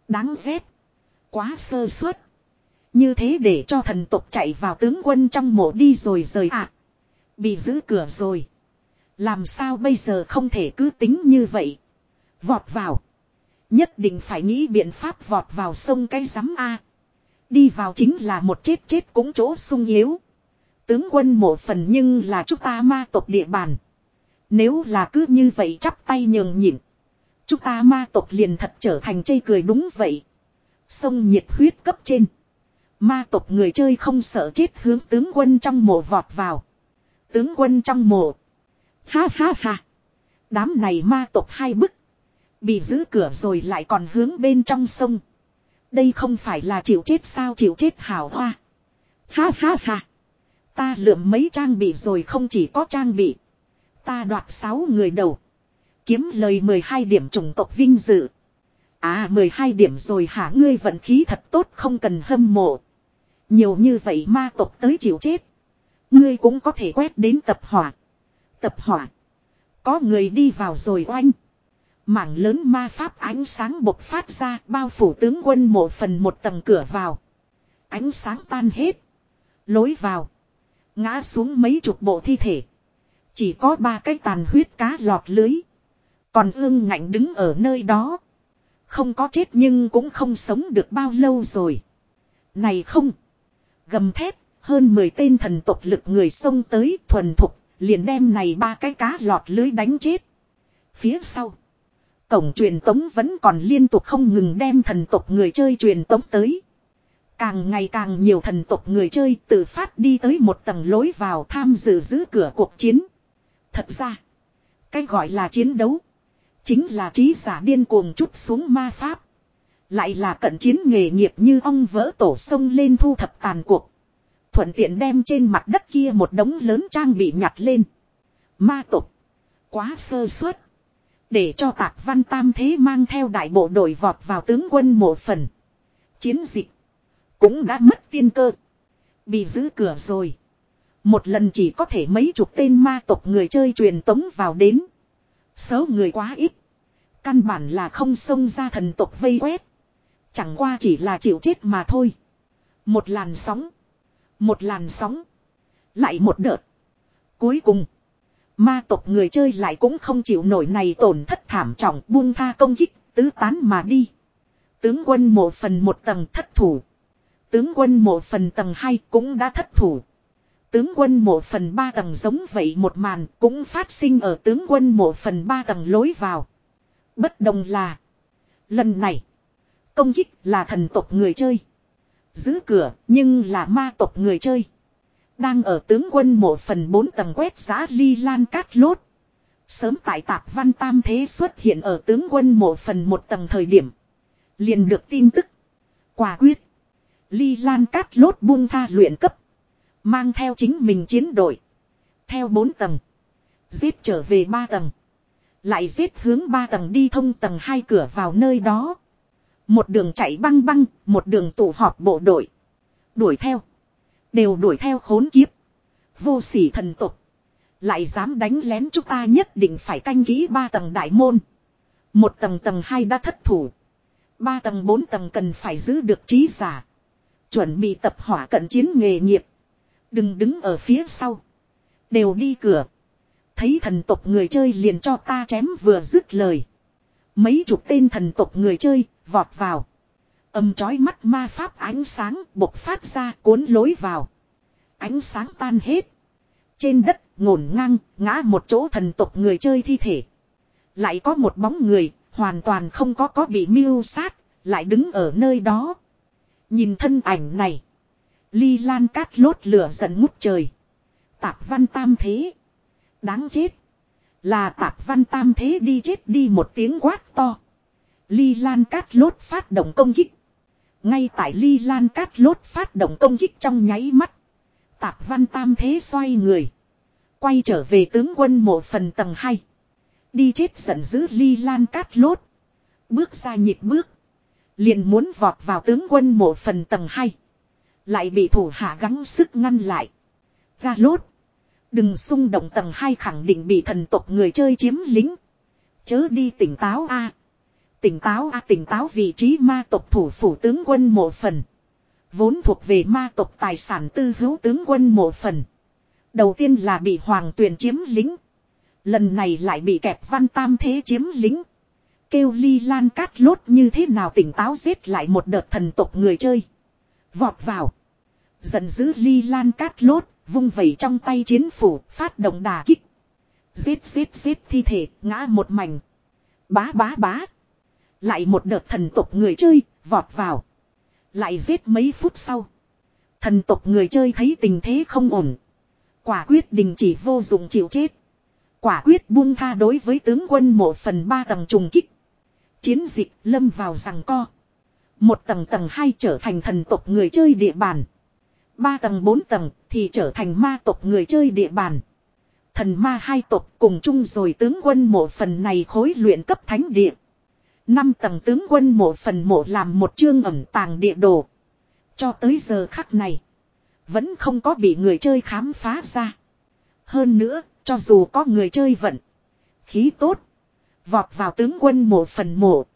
Đáng ghét. Quá sơ suất. Như thế để cho thần tộc chạy vào tướng quân trong mộ đi rồi rời ạ. À. Bị giữ cửa rồi. Làm sao bây giờ không thể cứ tính như vậy. Vọt vào. Nhất định phải nghĩ biện pháp vọt vào sông cái rắm A. Đi vào chính là một chết chết cũng chỗ sung yếu. Tướng quân mộ phần nhưng là chúng ta ma tộc địa bàn. Nếu là cứ như vậy chắp tay nhường nhịn. Chúng ta ma tộc liền thật trở thành chây cười đúng vậy. Sông nhiệt huyết cấp trên. Ma tộc người chơi không sợ chết hướng tướng quân trong mộ vọt vào. Tướng quân trong mộ. Ha ha ha. Đám này ma tộc hai bức. Bị giữ cửa rồi lại còn hướng bên trong sông. Đây không phải là chịu chết sao chịu chết hào hoa. Ha ha ha. Ta lượm mấy trang bị rồi không chỉ có trang bị. Ta đoạt 6 người đầu. Kiếm lời 12 điểm chủng tộc vinh dự. À 12 điểm rồi hả ngươi vận khí thật tốt, không cần hâm mộ. Nhiều như vậy ma tộc tới chịu chết. Ngươi cũng có thể quét đến tập hỏa. Tập hỏa. Có người đi vào rồi oanh. Mảng lớn ma pháp ánh sáng bộc phát ra bao phủ tướng quân một phần một tầng cửa vào. Ánh sáng tan hết. Lối vào. Ngã xuống mấy chục bộ thi thể. Chỉ có ba cái tàn huyết cá lọt lưới. Còn ương ngạnh đứng ở nơi đó. Không có chết nhưng cũng không sống được bao lâu rồi. Này không. Gầm thép, hơn 10 tên thần tộc lực người xông tới thuần thục, liền đem này ba cái cá lọt lưới đánh chết. Phía sau. Cổng truyền tống vẫn còn liên tục không ngừng đem thần tộc người chơi truyền tống tới. Càng ngày càng nhiều thần tộc người chơi tự phát đi tới một tầng lối vào tham dự giữ cửa cuộc chiến. Thật ra, cái gọi là chiến đấu, chính là trí giả điên cuồng chút xuống ma pháp. Lại là cận chiến nghề nghiệp như ong vỡ tổ sông lên thu thập tàn cuộc. Thuận tiện đem trên mặt đất kia một đống lớn trang bị nhặt lên. Ma tục. Quá sơ suất. Để cho tạc văn tam thế mang theo đại bộ đội vọt vào tướng quân mộ phần. Chiến dịch. Cũng đã mất tiên cơ. Bị giữ cửa rồi. Một lần chỉ có thể mấy chục tên ma tộc người chơi truyền tống vào đến. Số người quá ít. Căn bản là không xông ra thần tộc vây quét. Chẳng qua chỉ là chịu chết mà thôi. Một làn sóng. Một làn sóng. Lại một đợt. Cuối cùng. Ma tộc người chơi lại cũng không chịu nổi này tổn thất thảm trọng buông tha công kích, tứ tán mà đi. Tướng quân mộ phần một tầng thất thủ. Tướng quân mộ phần tầng hai cũng đã thất thủ. Tướng quân mộ phần ba tầng giống vậy một màn cũng phát sinh ở tướng quân mộ phần ba tầng lối vào. Bất đồng là. Lần này. Công kích là thần tộc người chơi. Giữ cửa, nhưng là ma tộc người chơi. Đang ở tướng quân mộ phần bốn tầng quét giá ly lan cát lốt. Sớm tại tạp văn tam thế xuất hiện ở tướng quân mộ phần một tầng thời điểm. Liền được tin tức. Quả quyết. Ly lan cát lốt buông tha luyện cấp. Mang theo chính mình chiến đội. Theo bốn tầng. Giết trở về ba tầng. Lại giết hướng ba tầng đi thông tầng hai cửa vào nơi đó. Một đường chạy băng băng, một đường tụ họp bộ đội. Đuổi theo. Đều đuổi theo khốn kiếp. Vô sỉ thần tục. Lại dám đánh lén chúng ta nhất định phải canh kỹ ba tầng đại môn. Một tầng tầng hai đã thất thủ. Ba tầng bốn tầng cần phải giữ được trí giả. Chuẩn bị tập hỏa cận chiến nghề nghiệp. Đừng đứng ở phía sau. Đều đi cửa. Thấy thần tộc người chơi liền cho ta chém vừa dứt lời. Mấy chục tên thần tộc người chơi vọt vào. Âm chói mắt ma pháp ánh sáng bộc phát ra cuốn lối vào. Ánh sáng tan hết. Trên đất, ngổn ngang, ngã một chỗ thần tộc người chơi thi thể. Lại có một bóng người, hoàn toàn không có có bị mưu sát. Lại đứng ở nơi đó. Nhìn thân ảnh này. Ly lan cát lốt lửa giận ngút trời. Tạp văn tam thế. Đáng chết. Là tạp văn tam thế đi chết đi một tiếng quát to. Ly lan cát lốt phát động công kích. Ngay tại ly lan cát lốt phát động công kích trong nháy mắt. Tạp văn tam thế xoay người. Quay trở về tướng quân mộ phần tầng 2. Đi chết giận dữ ly lan cát lốt. Bước ra nhịp bước. Liền muốn vọt vào tướng quân mộ phần tầng 2. Lại bị thủ hạ gắng sức ngăn lại. Ra lốt. Đừng xung động tầng 2 khẳng định bị thần tộc người chơi chiếm lính. Chớ đi tỉnh táo a Tỉnh táo a tỉnh táo vị trí ma tộc thủ phủ tướng quân một phần. Vốn thuộc về ma tộc tài sản tư hữu tướng quân một phần. Đầu tiên là bị hoàng tuyền chiếm lính. Lần này lại bị kẹp văn tam thế chiếm lính. Kêu ly lan cát lốt như thế nào tỉnh táo giết lại một đợt thần tộc người chơi. Vọt vào. Giận dữ ly lan cát lốt, vung vẩy trong tay chiến phủ, phát động đà kích. Giết giết giết thi thể, ngã một mảnh. Bá bá bá. Lại một đợt thần tộc người chơi, vọt vào. Lại giết mấy phút sau. Thần tộc người chơi thấy tình thế không ổn. Quả quyết đình chỉ vô dụng chịu chết. Quả quyết buông tha đối với tướng quân một phần ba tầng trùng kích. Chiến dịch lâm vào rằng co. Một tầng tầng hai trở thành thần tộc người chơi địa bàn. Ba tầng bốn tầng thì trở thành ma tộc người chơi địa bàn. Thần ma hai tộc cùng chung rồi tướng quân một phần này khối luyện cấp thánh địa. Năm tầng tướng quân mộ phần mộ làm một chương ẩm tàng địa đồ. Cho tới giờ khắc này. Vẫn không có bị người chơi khám phá ra. Hơn nữa, cho dù có người chơi vận. Khí tốt. Vọt vào tướng quân mộ phần mộ.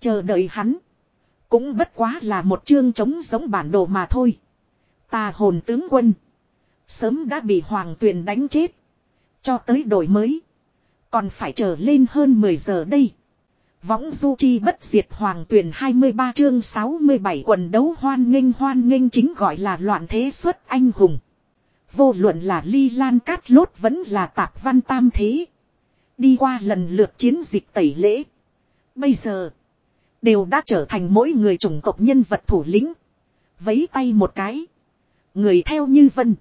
Chờ đợi hắn. Cũng bất quá là một chương chống giống bản đồ mà thôi. Tà hồn tướng quân. Sớm đã bị hoàng tuyền đánh chết. Cho tới đổi mới. Còn phải chờ lên hơn 10 giờ đây. Võng du chi bất diệt hoàng tuyển 23 chương 67 quần đấu hoan nghênh hoan nghênh chính gọi là loạn thế xuất anh hùng. Vô luận là ly lan cát lốt vẫn là tạp văn tam thế. Đi qua lần lượt chiến dịch tẩy lễ. Bây giờ. Đều đã trở thành mỗi người chủng tộc nhân vật thủ lĩnh. Vấy tay một cái. Người theo như vân.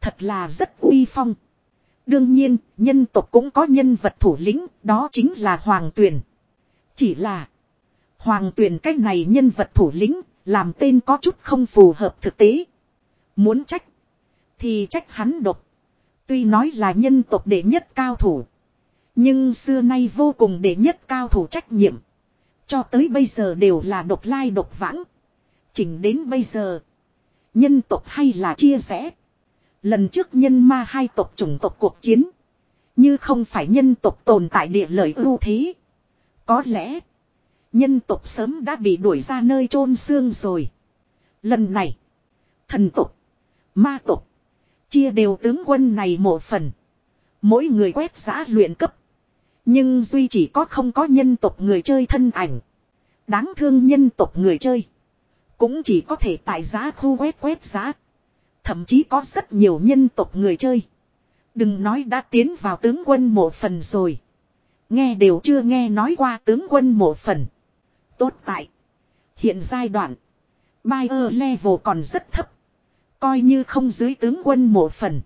Thật là rất uy phong. Đương nhiên, nhân tộc cũng có nhân vật thủ lĩnh, đó chính là Hoàng Tuyền. Chỉ là Hoàng Tuyền cách này nhân vật thủ lĩnh, làm tên có chút không phù hợp thực tế. Muốn trách, thì trách hắn độc. Tuy nói là nhân tộc đệ nhất cao thủ. Nhưng xưa nay vô cùng đệ nhất cao thủ trách nhiệm. Cho tới bây giờ đều là độc lai độc vãng. Chỉnh đến bây giờ. Nhân tộc hay là chia rẽ. Lần trước nhân ma hai tộc chủng tộc cuộc chiến. Như không phải nhân tộc tồn tại địa lợi ưu thế. Có lẽ. Nhân tộc sớm đã bị đuổi ra nơi chôn xương rồi. Lần này. Thần tộc. Ma tộc. Chia đều tướng quân này một phần. Mỗi người quét giã luyện cấp. Nhưng duy chỉ có không có nhân tộc người chơi thân ảnh. Đáng thương nhân tộc người chơi. Cũng chỉ có thể tại giá khu quét quét giá. Thậm chí có rất nhiều nhân tộc người chơi. Đừng nói đã tiến vào tướng quân một phần rồi. Nghe đều chưa nghe nói qua tướng quân một phần. Tốt tại. Hiện giai đoạn. Buyer level còn rất thấp. Coi như không dưới tướng quân một phần.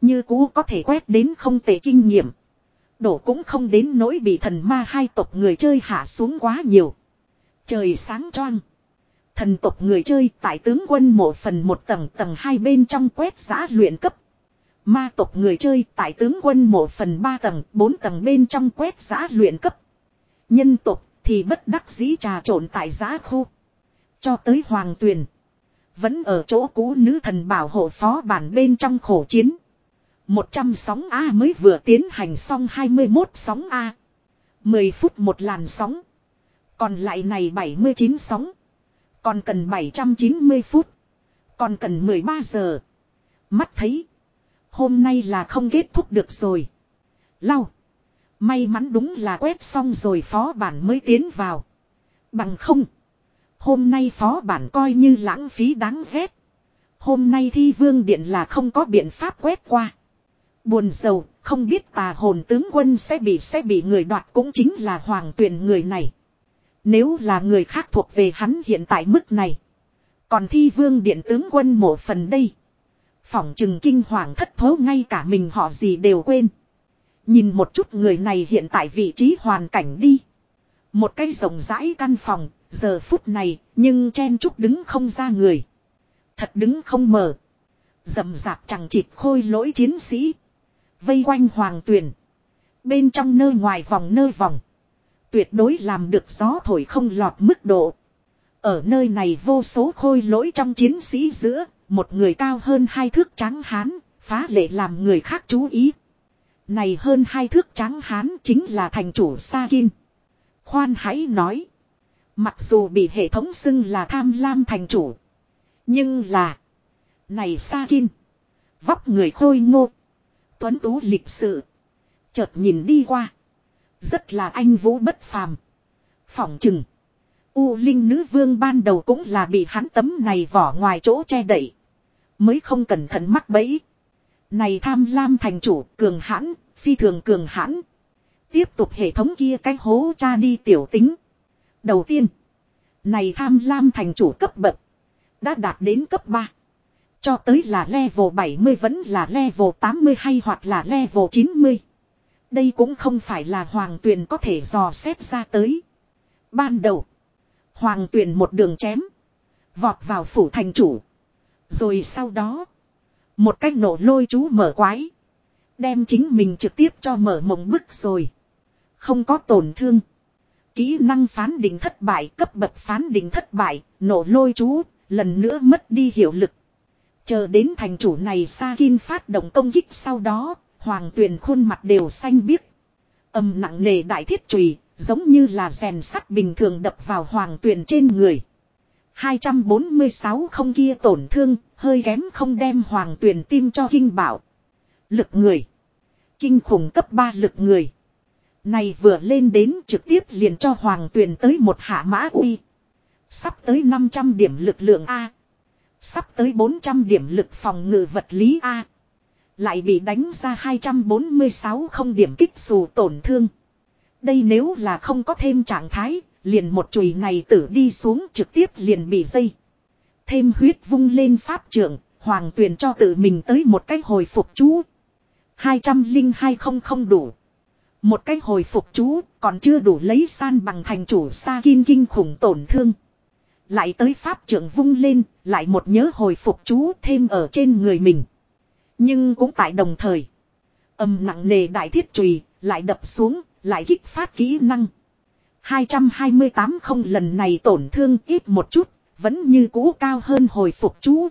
Như cũ có thể quét đến không tệ kinh nghiệm. Đổ cũng không đến nỗi bị thần ma hai tộc người chơi hạ xuống quá nhiều. Trời sáng choang. Thần tộc người chơi tại tướng quân một phần một tầng tầng hai bên trong quét giã luyện cấp. Ma tộc người chơi tại tướng quân một phần ba tầng, bốn tầng bên trong quét giã luyện cấp. Nhân tộc thì bất đắc dĩ trà trộn tại giá khu. Cho tới hoàng tuyền. Vẫn ở chỗ cũ nữ thần bảo hộ phó bản bên trong khổ chiến. 100 sóng A mới vừa tiến hành xong 21 sóng A. 10 phút một làn sóng. Còn lại này 79 sóng. Còn cần 790 phút. Còn cần 13 giờ. Mắt thấy. Hôm nay là không kết thúc được rồi. Lau. May mắn đúng là quét xong rồi phó bản mới tiến vào. Bằng không. Hôm nay phó bản coi như lãng phí đáng ghét. Hôm nay thi vương điện là không có biện pháp quét qua. Buồn sầu, không biết tà hồn tướng quân sẽ bị sẽ bị người đoạt cũng chính là hoàng tuyển người này. Nếu là người khác thuộc về hắn hiện tại mức này. Còn thi vương điện tướng quân mộ phần đây. Phỏng chừng kinh hoàng thất thố ngay cả mình họ gì đều quên. Nhìn một chút người này hiện tại vị trí hoàn cảnh đi. Một cái rộng rãi căn phòng, giờ phút này, nhưng chen chúc đứng không ra người. Thật đứng không mở. Dầm dạp chẳng chịt khôi lỗi chiến sĩ. Vây quanh hoàng tuyền. Bên trong nơi ngoài vòng nơi vòng. Tuyệt đối làm được gió thổi không lọt mức độ. Ở nơi này vô số khôi lỗi trong chiến sĩ giữa, một người cao hơn hai thước trắng hán, phá lệ làm người khác chú ý. Này hơn hai thước trắng hán chính là thành chủ Sa Kim. Khoan hãy nói. Mặc dù bị hệ thống xưng là tham lam thành chủ. Nhưng là. Này Sa Kim. Vóc người khôi ngô. Tuấn tú lịch sự. Chợt nhìn đi qua. Rất là anh vũ bất phàm. Phỏng chừng. U Linh nữ vương ban đầu cũng là bị hắn tấm này vỏ ngoài chỗ che đậy. Mới không cẩn thận mắc bẫy. Này tham lam thành chủ cường hãn, phi thường cường hãn. Tiếp tục hệ thống kia cái hố cha đi tiểu tính. Đầu tiên. Này tham lam thành chủ cấp bậc. Đã đạt đến cấp 3. Cho tới là level 70 vẫn là level 80 hay hoặc là level 90. Đây cũng không phải là hoàng tuyền có thể dò xét ra tới. Ban đầu. Hoàng tuyền một đường chém. Vọt vào phủ thành chủ. Rồi sau đó. Một cách nổ lôi chú mở quái. Đem chính mình trực tiếp cho mở mộng bức rồi. Không có tổn thương. Kỹ năng phán định thất bại, cấp bậc phán định thất bại, nổ lôi chú, lần nữa mất đi hiệu lực. Chờ đến thành chủ này Sa Kin phát động công kích sau đó, hoàng tuyền khuôn mặt đều xanh biếc. Âm nặng nề đại thiết trùy. giống như là rèn sắt bình thường đập vào hoàng tuyền trên người. 246 không kia tổn thương, hơi kém không đem hoàng tuyền tim cho kinh bảo. Lực người. Kinh khủng cấp 3 lực người. Này vừa lên đến trực tiếp liền cho hoàng tuyền tới một hạ mã uy. Sắp tới 500 điểm lực lượng A. Sắp tới 400 điểm lực phòng ngự vật lý A. Lại bị đánh ra 246 không điểm kích xù tổn thương. Đây nếu là không có thêm trạng thái, liền một chùy này tử đi xuống trực tiếp liền bị dây. Thêm huyết vung lên pháp trưởng, hoàng tuyền cho tự mình tới một cách hồi phục chú. 202 không không đủ. Một cách hồi phục chú còn chưa đủ lấy san bằng thành chủ sa kim kinh khủng tổn thương. Lại tới pháp trưởng vung lên, lại một nhớ hồi phục chú thêm ở trên người mình. Nhưng cũng tại đồng thời. Âm nặng nề đại thiết trùy, lại đập xuống, lại kích phát kỹ năng. 228 không lần này tổn thương ít một chút, vẫn như cũ cao hơn hồi phục chú.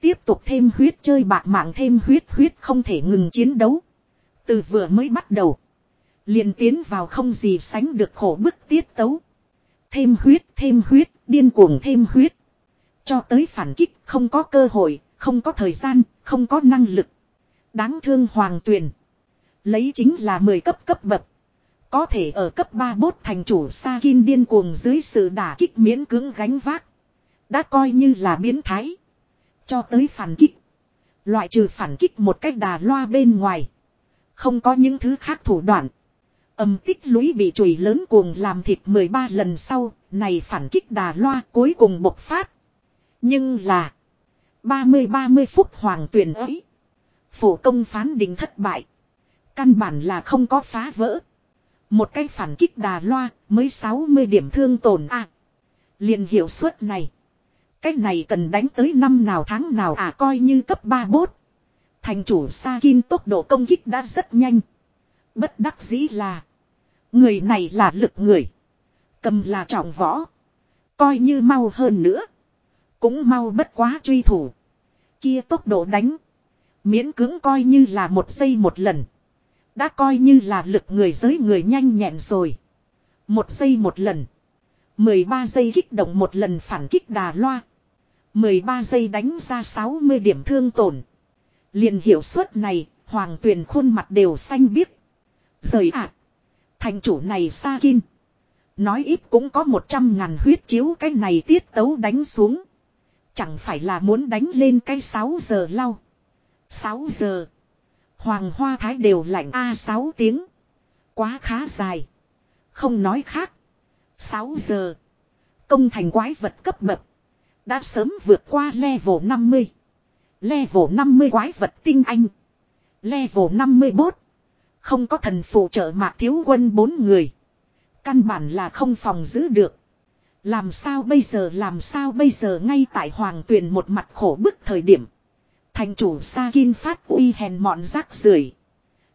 Tiếp tục thêm huyết chơi bạc mạng thêm huyết huyết không thể ngừng chiến đấu. Từ vừa mới bắt đầu. liền tiến vào không gì sánh được khổ bức tiết tấu. Thêm huyết, thêm huyết, điên cuồng thêm huyết. Cho tới phản kích không có cơ hội, không có thời gian, không có năng lực. Đáng thương hoàng tuyền. Lấy chính là 10 cấp cấp bậc. Có thể ở cấp 3 bốt thành chủ Sa Kim điên cuồng dưới sự đả kích miễn cưỡng gánh vác. Đã coi như là biến thái. Cho tới phản kích. Loại trừ phản kích một cách đà loa bên ngoài. Không có những thứ khác thủ đoạn. Âm tích lũy bị chùy lớn cuồng làm thịt 13 lần sau, này phản kích đà loa cuối cùng bộc phát. Nhưng là 30-30 phút hoàng tuyển ấy. Phổ công phán định thất bại. Căn bản là không có phá vỡ. Một cái phản kích đà loa mới 60 điểm thương tổn à, liền hiệu suất này. Cái này cần đánh tới năm nào tháng nào à coi như cấp 3 bốt. Thành chủ Sa Kim tốc độ công kích đã rất nhanh. Bất đắc dĩ là. Người này là lực người. Cầm là trọng võ. Coi như mau hơn nữa. Cũng mau bất quá truy thủ. Kia tốc độ đánh. Miễn cứng coi như là một giây một lần. Đã coi như là lực người giới người nhanh nhẹn rồi. Một giây một lần. 13 giây kích động một lần phản kích đà loa. 13 giây đánh ra 60 điểm thương tổn. liền hiệu suất này, hoàng tuyền khuôn mặt đều xanh biếc. Rời ạ. thành chủ này xa kim. Nói ít cũng có một trăm ngàn huyết chiếu cái này tiết tấu đánh xuống. Chẳng phải là muốn đánh lên cái 6 giờ lau. 6 giờ. Hoàng hoa thái đều lạnh A 6 tiếng. Quá khá dài. Không nói khác. 6 giờ. Công thành quái vật cấp bậc. Đã sớm vượt qua level 50. Level 50 quái vật tinh anh. Level 54. Không có thần phụ trợ mạc thiếu quân bốn người. Căn bản là không phòng giữ được. Làm sao bây giờ, làm sao bây giờ ngay tại hoàng tuyền một mặt khổ bức thời điểm. Thành chủ Sa Kin phát uy hèn mọn rác rưởi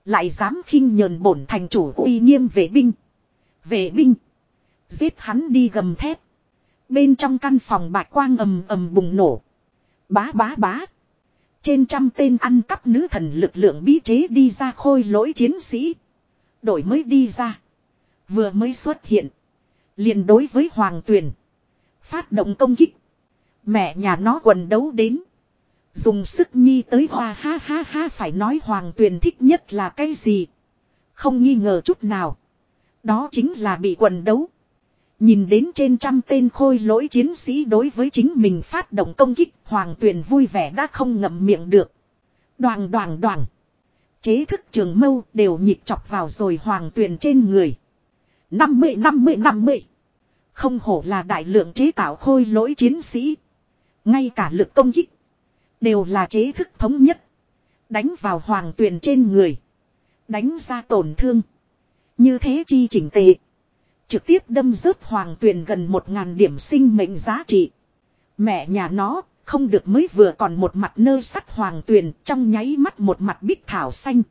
Lại dám khinh nhờn bổn thành chủ uy nghiêm vệ binh. Vệ binh. Giết hắn đi gầm thép. Bên trong căn phòng bạch quang ầm ầm bùng nổ. Bá bá bá. Trên trăm tên ăn cắp nữ thần lực lượng bí chế đi ra khôi lỗi chiến sĩ. Đổi mới đi ra. Vừa mới xuất hiện. liền đối với Hoàng Tuyền. Phát động công kích. Mẹ nhà nó quần đấu đến. Dùng sức nhi tới hoa ha ha ha phải nói Hoàng Tuyền thích nhất là cái gì. Không nghi ngờ chút nào. Đó chính là bị quần đấu. Nhìn đến trên trăm tên khôi lỗi chiến sĩ đối với chính mình phát động công kích, Hoàng Tuyền vui vẻ đã không ngậm miệng được. Đoàn đoàn đoàn. Chế thức trường mâu đều nhịp chọc vào rồi Hoàng Tuyền trên người. 50 50 50. Không hổ là đại lượng chế tạo khôi lỗi chiến sĩ. Ngay cả lực công kích. Đều là chế thức thống nhất. Đánh vào hoàng tuyền trên người. Đánh ra tổn thương. Như thế chi chỉnh tệ. Trực tiếp đâm rớt hoàng tuyền gần một ngàn điểm sinh mệnh giá trị. Mẹ nhà nó, không được mới vừa còn một mặt nơ sắt hoàng tuyền trong nháy mắt một mặt bích thảo xanh.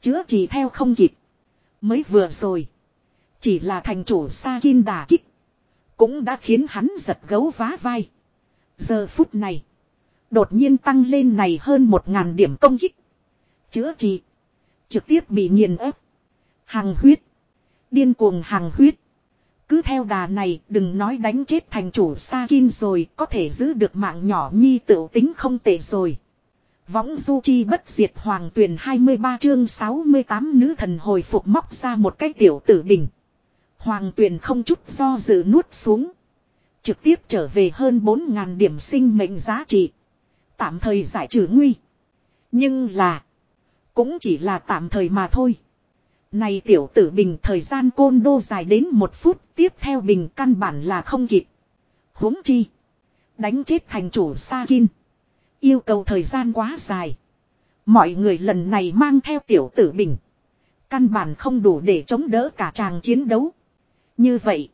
Chữa chỉ theo không kịp. Mới vừa rồi. Chỉ là thành chủ sa kim đà kích. Cũng đã khiến hắn giật gấu vá vai. Giờ phút này. Đột nhiên tăng lên này hơn một ngàn điểm công kích. Chữa trị. Trực tiếp bị nghiền ép. Hàng huyết. Điên cuồng hàng huyết. Cứ theo đà này, đừng nói đánh chết thành chủ Sakin rồi, có thể giữ được mạng nhỏ nhi tự tính không tệ rồi. Võng du chi bất diệt hoàng tuyển 23 chương 68 nữ thần hồi phục móc ra một cái tiểu tử bình. Hoàng tuyển không chút do dự nuốt xuống. Trực tiếp trở về hơn 4.000 điểm sinh mệnh giá trị. Tạm thời giải trừ nguy. Nhưng là. Cũng chỉ là tạm thời mà thôi. Này tiểu tử bình thời gian côn đô dài đến một phút, tiếp theo bình căn bản là không kịp. huống chi. Đánh chết thành chủ Sa Kin. Yêu cầu thời gian quá dài. Mọi người lần này mang theo tiểu tử bình. Căn bản không đủ để chống đỡ cả tràng chiến đấu. Như vậy.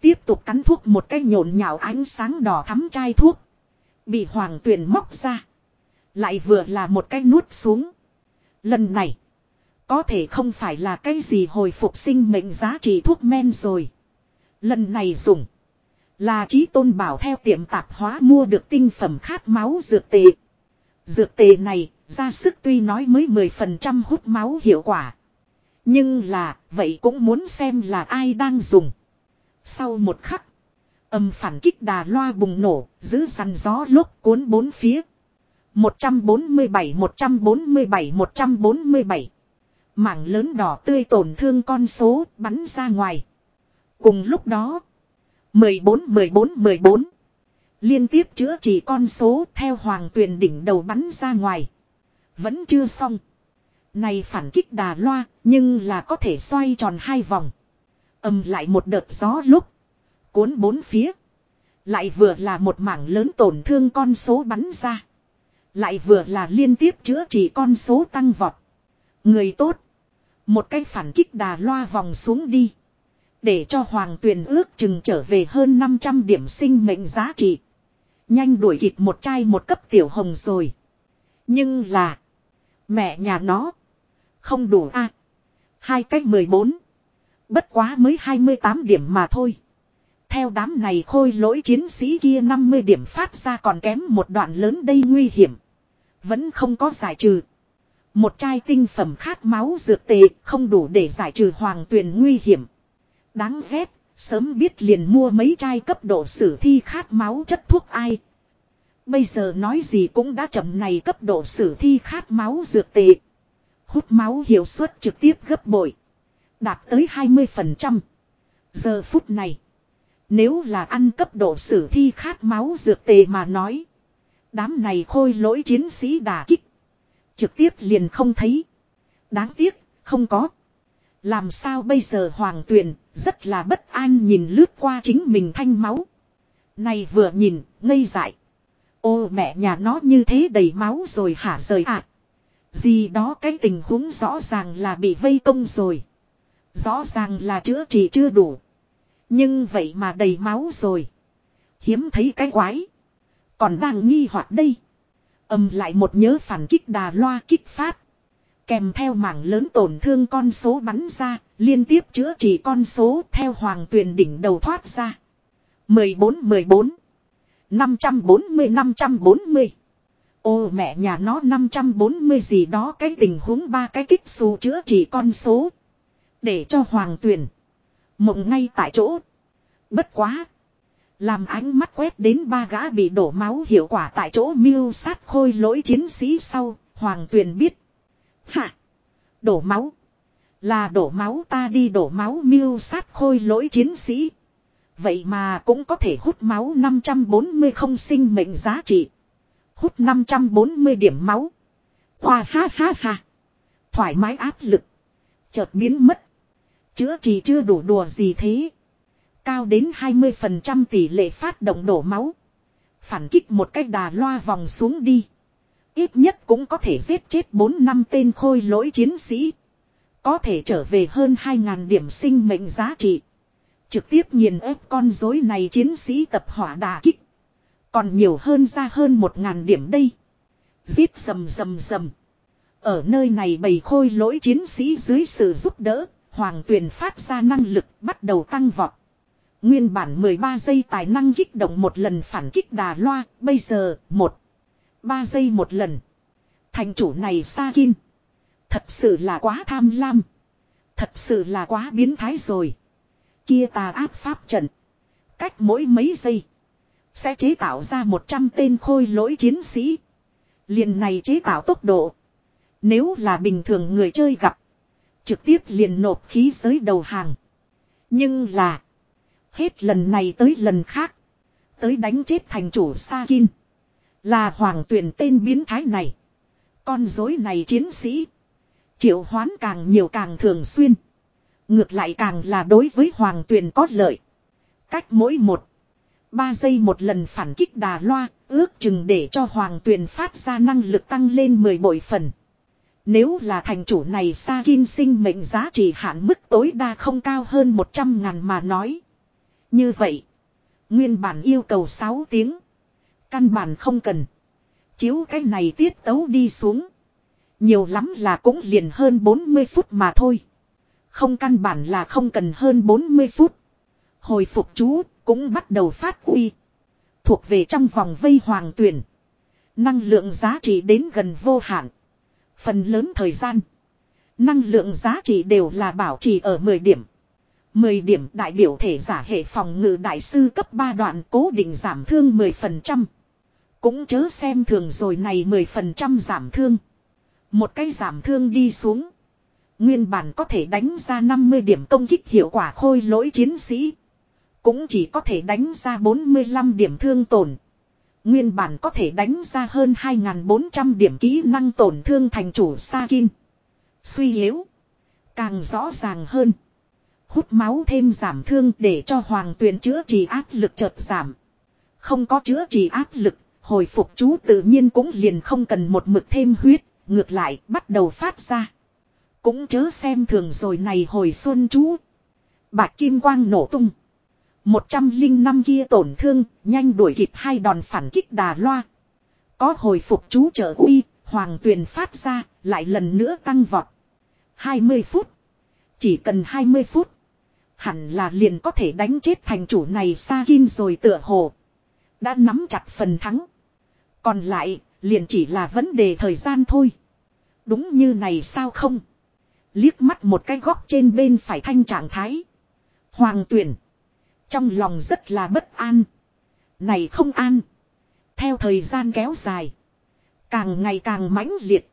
Tiếp tục cắn thuốc một cái nhộn nhạo ánh sáng đỏ thắm chai thuốc. Bị hoàng tuyền móc ra. Lại vừa là một cái nuốt xuống. Lần này. Có thể không phải là cái gì hồi phục sinh mệnh giá trị thuốc men rồi. Lần này dùng. Là trí tôn bảo theo tiệm tạp hóa mua được tinh phẩm khát máu dược tệ. Dược tệ này, ra sức tuy nói mới 10% hút máu hiệu quả. Nhưng là, vậy cũng muốn xem là ai đang dùng. Sau một khắc. Âm phản kích đà loa bùng nổ, giữ săn gió lúc cuốn bốn phía. 147 147 147 Mảng lớn đỏ tươi tổn thương con số bắn ra ngoài. Cùng lúc đó. 14 14 14 Liên tiếp chữa trị con số theo hoàng tuyền đỉnh đầu bắn ra ngoài. Vẫn chưa xong. Này phản kích đà loa, nhưng là có thể xoay tròn hai vòng. Âm lại một đợt gió lúc. Cuốn bốn phía. Lại vừa là một mảng lớn tổn thương con số bắn ra. Lại vừa là liên tiếp chữa trị con số tăng vọt. Người tốt. Một cái phản kích đà loa vòng xuống đi. Để cho hoàng tuyền ước chừng trở về hơn 500 điểm sinh mệnh giá trị. Nhanh đuổi kịp một chai một cấp tiểu hồng rồi. Nhưng là. Mẹ nhà nó. Không đủ a Hai cách 14. Bất quá mới 28 điểm mà thôi. Theo đám này khôi lỗi chiến sĩ kia 50 điểm phát ra còn kém một đoạn lớn đây nguy hiểm. Vẫn không có giải trừ. Một chai tinh phẩm khát máu dược tệ không đủ để giải trừ hoàng tuyền nguy hiểm. Đáng ghét, sớm biết liền mua mấy chai cấp độ sử thi khát máu chất thuốc ai. Bây giờ nói gì cũng đã chậm này cấp độ sử thi khát máu dược tệ. Hút máu hiệu suất trực tiếp gấp bội. Đạt tới 20%. Giờ phút này. Nếu là ăn cấp độ sử thi khát máu dược tề mà nói. Đám này khôi lỗi chiến sĩ đà kích. Trực tiếp liền không thấy. Đáng tiếc, không có. Làm sao bây giờ hoàng tuyền rất là bất an nhìn lướt qua chính mình thanh máu. Này vừa nhìn, ngây dại. Ô mẹ nhà nó như thế đầy máu rồi hả rời ạ. À. Gì đó cái tình huống rõ ràng là bị vây công rồi. Rõ ràng là chữa trị chưa đủ. Nhưng vậy mà đầy máu rồi. Hiếm thấy cái quái. Còn đang nghi hoặc đây. Âm lại một nhớ phản kích đà loa kích phát. Kèm theo mảng lớn tổn thương con số bắn ra, liên tiếp chữa trị con số theo hoàng tuyền đỉnh đầu thoát ra. 14 14 540 540 Ô mẹ nhà nó 540 gì đó cái tình huống ba cái kích xù chữa trị con số. Để cho hoàng tuyền Mộng ngay tại chỗ. Bất quá. Làm ánh mắt quét đến ba gã bị đổ máu hiệu quả tại chỗ miêu sát khôi lỗi chiến sĩ sau. Hoàng tuyền biết. Hạ! Đổ máu. Là đổ máu ta đi đổ máu miêu sát khôi lỗi chiến sĩ. Vậy mà cũng có thể hút máu 540 không sinh mệnh giá trị. Hút 540 điểm máu. Khoa ha ha ha. Thoải mái áp lực. Chợt biến mất. Chữa trị chưa đủ đùa gì thế. Cao đến 20% tỷ lệ phát động đổ máu. Phản kích một cách đà loa vòng xuống đi. Ít nhất cũng có thể giết chết 4 năm tên khôi lỗi chiến sĩ. Có thể trở về hơn 2.000 điểm sinh mệnh giá trị. Trực tiếp nghiền ép con rối này chiến sĩ tập hỏa đà kích. Còn nhiều hơn ra hơn 1.000 điểm đây. Giết sầm sầm sầm. Ở nơi này bầy khôi lỗi chiến sĩ dưới sự giúp đỡ, Hoàng Tuyền phát ra năng lực bắt đầu tăng vọt. Nguyên bản 13 giây tài năng kích động một lần phản kích đà loa, bây giờ, một. 3 giây một lần. Thành chủ này Sakin. Thật sự là quá tham lam. Thật sự là quá biến thái rồi. Kia ta áp pháp trận. Cách mỗi mấy giây. Sẽ chế tạo ra 100 tên khôi lỗi chiến sĩ. Liền này chế tạo tốc độ. Nếu là bình thường người chơi gặp. Trực tiếp liền nộp khí giới đầu hàng. Nhưng là. Hết lần này tới lần khác. Tới đánh chết thành chủ Sakin. Là hoàng tuyển tên biến thái này. Con dối này chiến sĩ. Triệu hoán càng nhiều càng thường xuyên. Ngược lại càng là đối với hoàng tuyền có lợi. Cách mỗi một. Ba giây một lần phản kích đà loa. Ước chừng để cho hoàng tuyền phát ra năng lực tăng lên 10 bội phần. Nếu là thành chủ này sa kim sinh mệnh giá trị hạn mức tối đa không cao hơn 100 ngàn mà nói. Như vậy. Nguyên bản yêu cầu 6 tiếng. Căn bản không cần. Chiếu cái này tiết tấu đi xuống. Nhiều lắm là cũng liền hơn 40 phút mà thôi. Không căn bản là không cần hơn 40 phút. Hồi phục chú cũng bắt đầu phát uy. Thuộc về trong vòng vây hoàng tuyển. Năng lượng giá trị đến gần vô hạn. Phần lớn thời gian. Năng lượng giá trị đều là bảo trì ở 10 điểm. 10 điểm đại biểu thể giả hệ phòng ngự đại sư cấp 3 đoạn cố định giảm thương 10%. Cũng chớ xem thường rồi này 10% giảm thương. Một cái giảm thương đi xuống. Nguyên bản có thể đánh ra 50 điểm công kích hiệu quả khôi lỗi chiến sĩ. Cũng chỉ có thể đánh ra 45 điểm thương tổn. Nguyên bản có thể đánh ra hơn 2.400 điểm kỹ năng tổn thương thành chủ Sakin. Suy yếu. Càng rõ ràng hơn. Hút máu thêm giảm thương để cho hoàng tuyền chữa trị áp lực chợt giảm. Không có chữa trị áp lực, hồi phục chú tự nhiên cũng liền không cần một mực thêm huyết, ngược lại bắt đầu phát ra. Cũng chớ xem thường rồi này hồi xuân chú. Bạch kim quang nổ tung. Một trăm linh năm kia tổn thương, nhanh đuổi kịp hai đòn phản kích đà loa. Có hồi phục chú trợ uy, hoàng tuyền phát ra, lại lần nữa tăng vọt. 20 phút. Chỉ cần 20 phút. Hẳn là liền có thể đánh chết thành chủ này xa kim rồi tựa hồ. Đã nắm chặt phần thắng. Còn lại, liền chỉ là vấn đề thời gian thôi. Đúng như này sao không? Liếc mắt một cái góc trên bên phải thanh trạng thái. Hoàng tuyển. Trong lòng rất là bất an. Này không an. Theo thời gian kéo dài. Càng ngày càng mãnh liệt.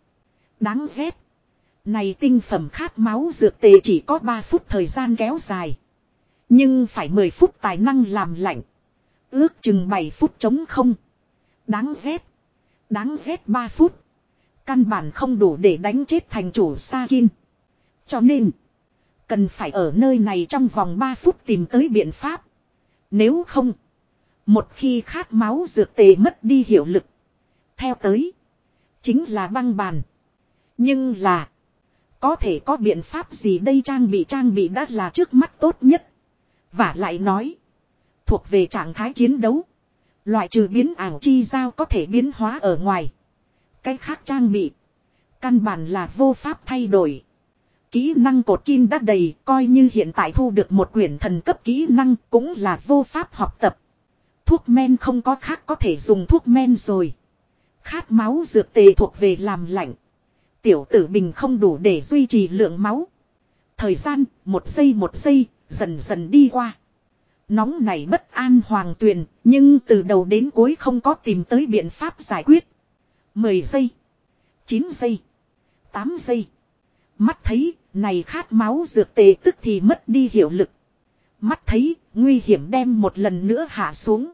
Đáng ghét. Này tinh phẩm khát máu dược tề chỉ có 3 phút thời gian kéo dài. Nhưng phải 10 phút tài năng làm lạnh. Ước chừng 7 phút chống không. Đáng ghét. Đáng ghét 3 phút. Căn bản không đủ để đánh chết thành chủ Sakin. Cho nên. Cần phải ở nơi này trong vòng 3 phút tìm tới biện pháp. Nếu không. Một khi khát máu dược tề mất đi hiệu lực. Theo tới. Chính là băng bàn. Nhưng là. Có thể có biện pháp gì đây trang bị trang bị đã là trước mắt tốt nhất. Và lại nói. Thuộc về trạng thái chiến đấu. Loại trừ biến ảo chi giao có thể biến hóa ở ngoài. Cái khác trang bị. Căn bản là vô pháp thay đổi. Kỹ năng cột kim đã đầy coi như hiện tại thu được một quyển thần cấp kỹ năng cũng là vô pháp học tập. Thuốc men không có khác có thể dùng thuốc men rồi. Khát máu dược tề thuộc về làm lạnh. Tiểu tử bình không đủ để duy trì lượng máu. Thời gian, một giây một giây, dần dần đi qua. Nóng này bất an hoàng tuyền, nhưng từ đầu đến cuối không có tìm tới biện pháp giải quyết. 10 giây, 9 giây, 8 giây. Mắt thấy, này khát máu dược tề tức thì mất đi hiệu lực. Mắt thấy, nguy hiểm đem một lần nữa hạ xuống.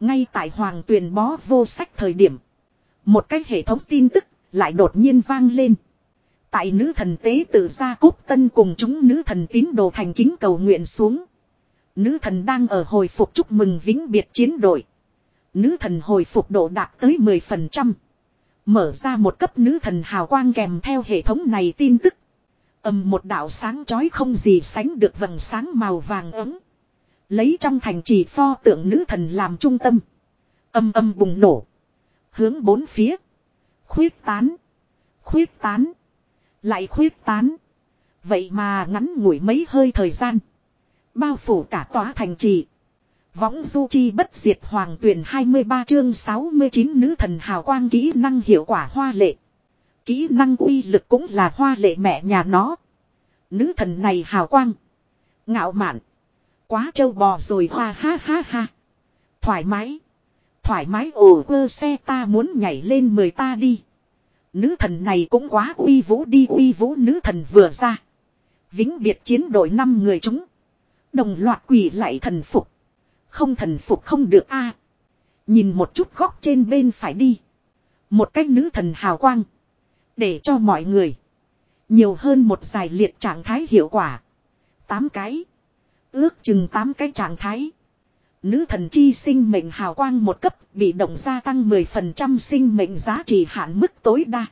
Ngay tại hoàng tuyền bó vô sách thời điểm. Một cái hệ thống tin tức lại đột nhiên vang lên. Tại nữ thần tế tự ra cúc tân cùng chúng nữ thần tín đồ thành kính cầu nguyện xuống. Nữ thần đang ở hồi phục chúc mừng vĩnh biệt chiến đội. Nữ thần hồi phục độ đạt tới 10%. Mở ra một cấp nữ thần hào quang kèm theo hệ thống này tin tức. ầm một đạo sáng chói không gì sánh được vầng sáng màu vàng ấm. Lấy trong thành trì pho tượng nữ thần làm trung tâm. Âm âm bùng nổ. Hướng bốn phía. Khuyết tán. Khuyết tán. Lại khuyết tán. Vậy mà ngắn ngủi mấy hơi thời gian. Bao phủ cả tòa thành trì. Võng du chi bất diệt hoàng tuyển 23 chương 69 nữ thần hào quang kỹ năng hiệu quả hoa lệ. Kỹ năng uy lực cũng là hoa lệ mẹ nhà nó. Nữ thần này hào quang. Ngạo mạn. Quá trâu bò rồi hoa ha ha ha. Thoải mái. Thoải mái ồ ơ xe ta muốn nhảy lên mời ta đi. Nữ thần này cũng quá uy vũ đi, uy vũ nữ thần vừa ra. Vĩnh biệt chiến đội năm người chúng. Đồng loạt quỷ lại thần phục. Không thần phục không được a Nhìn một chút góc trên bên phải đi. Một cách nữ thần hào quang. Để cho mọi người. Nhiều hơn một giải liệt trạng thái hiệu quả. Tám cái. Ước chừng tám cái trạng thái. Nữ thần chi sinh mệnh hào quang một cấp bị động gia tăng 10% sinh mệnh giá trị hạn mức tối đa.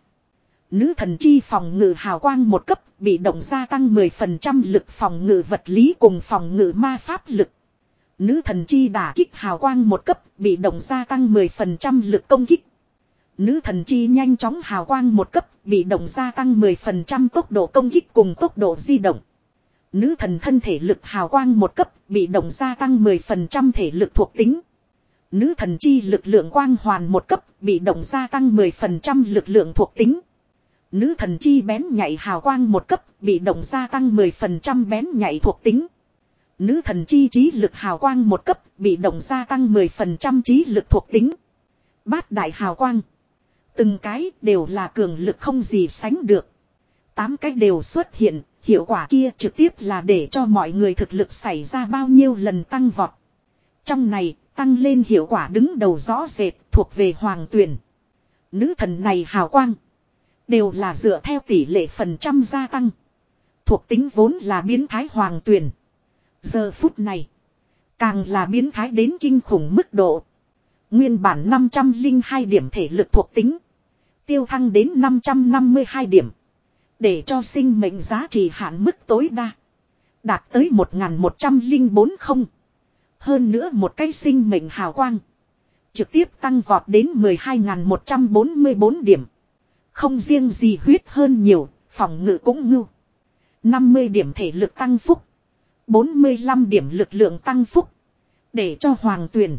Nữ thần chi phòng ngự hào quang một cấp bị động gia tăng 10% lực phòng ngự vật lý cùng phòng ngự ma pháp lực. Nữ thần chi đả kích hào quang một cấp, bị động gia tăng 10% lực công kích. Nữ thần chi nhanh chóng hào quang một cấp, bị động gia tăng 10% tốc độ công kích cùng tốc độ di động. Nữ thần thân thể lực hào quang một cấp, bị động gia tăng 10% thể lực thuộc tính. Nữ thần chi lực lượng quang hoàn một cấp, bị động gia tăng 10% lực lượng thuộc tính. Nữ thần chi bén nhạy hào quang một cấp, bị động gia tăng 10% bén nhạy thuộc tính. Nữ thần chi trí lực hào quang một cấp bị động gia tăng 10% trí lực thuộc tính. Bát đại hào quang. Từng cái đều là cường lực không gì sánh được. Tám cái đều xuất hiện, hiệu quả kia trực tiếp là để cho mọi người thực lực xảy ra bao nhiêu lần tăng vọt. Trong này, tăng lên hiệu quả đứng đầu rõ rệt thuộc về hoàng tuyển. Nữ thần này hào quang. Đều là dựa theo tỷ lệ phần trăm gia tăng. Thuộc tính vốn là biến thái hoàng tuyển. Giờ phút này. Càng là biến thái đến kinh khủng mức độ. Nguyên bản 502 điểm thể lực thuộc tính. Tiêu thăng đến 552 điểm. Để cho sinh mệnh giá trị hạn mức tối đa. Đạt tới 1104 không. Hơn nữa một cái sinh mệnh hào quang. Trực tiếp tăng vọt đến 12.144 điểm. Không riêng gì huyết hơn nhiều, phòng ngự cũng ngưu. 50 điểm thể lực tăng phúc. 45 điểm lực lượng tăng phúc. Để cho hoàng tuyển.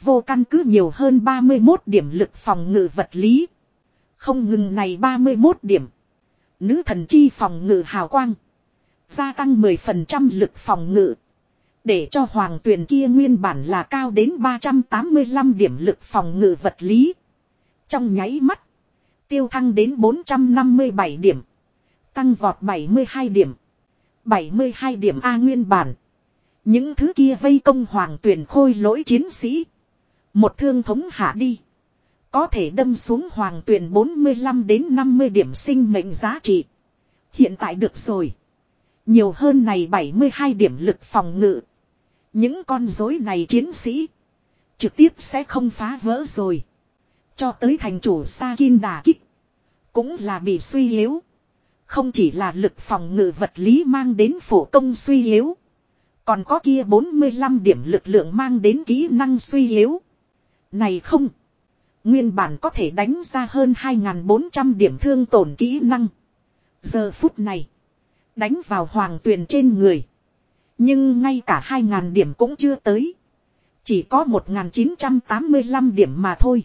Vô căn cứ nhiều hơn 31 điểm lực phòng ngự vật lý. Không ngừng này 31 điểm. Nữ thần chi phòng ngự hào quang. Gia tăng 10% lực phòng ngự. Để cho hoàng tuyển kia nguyên bản là cao đến 385 điểm lực phòng ngự vật lý. Trong nháy mắt. Tiêu thăng đến 457 điểm. Tăng vọt 72 điểm. 72 điểm A nguyên bản. Những thứ kia vây công hoàng tuyển khôi lỗi chiến sĩ. Một thương thống hạ đi. Có thể đâm xuống hoàng tuyển 45 đến 50 điểm sinh mệnh giá trị. Hiện tại được rồi. Nhiều hơn này 72 điểm lực phòng ngự. Những con rối này chiến sĩ. Trực tiếp sẽ không phá vỡ rồi. Cho tới thành chủ Sakin đà kích. Cũng là bị suy yếu. Không chỉ là lực phòng ngự vật lý mang đến phổ công suy yếu. Còn có kia 45 điểm lực lượng mang đến kỹ năng suy yếu. Này không. Nguyên bản có thể đánh ra hơn 2.400 điểm thương tổn kỹ năng. Giờ phút này. Đánh vào hoàng tuyền trên người. Nhưng ngay cả 2.000 điểm cũng chưa tới. Chỉ có 1.985 điểm mà thôi.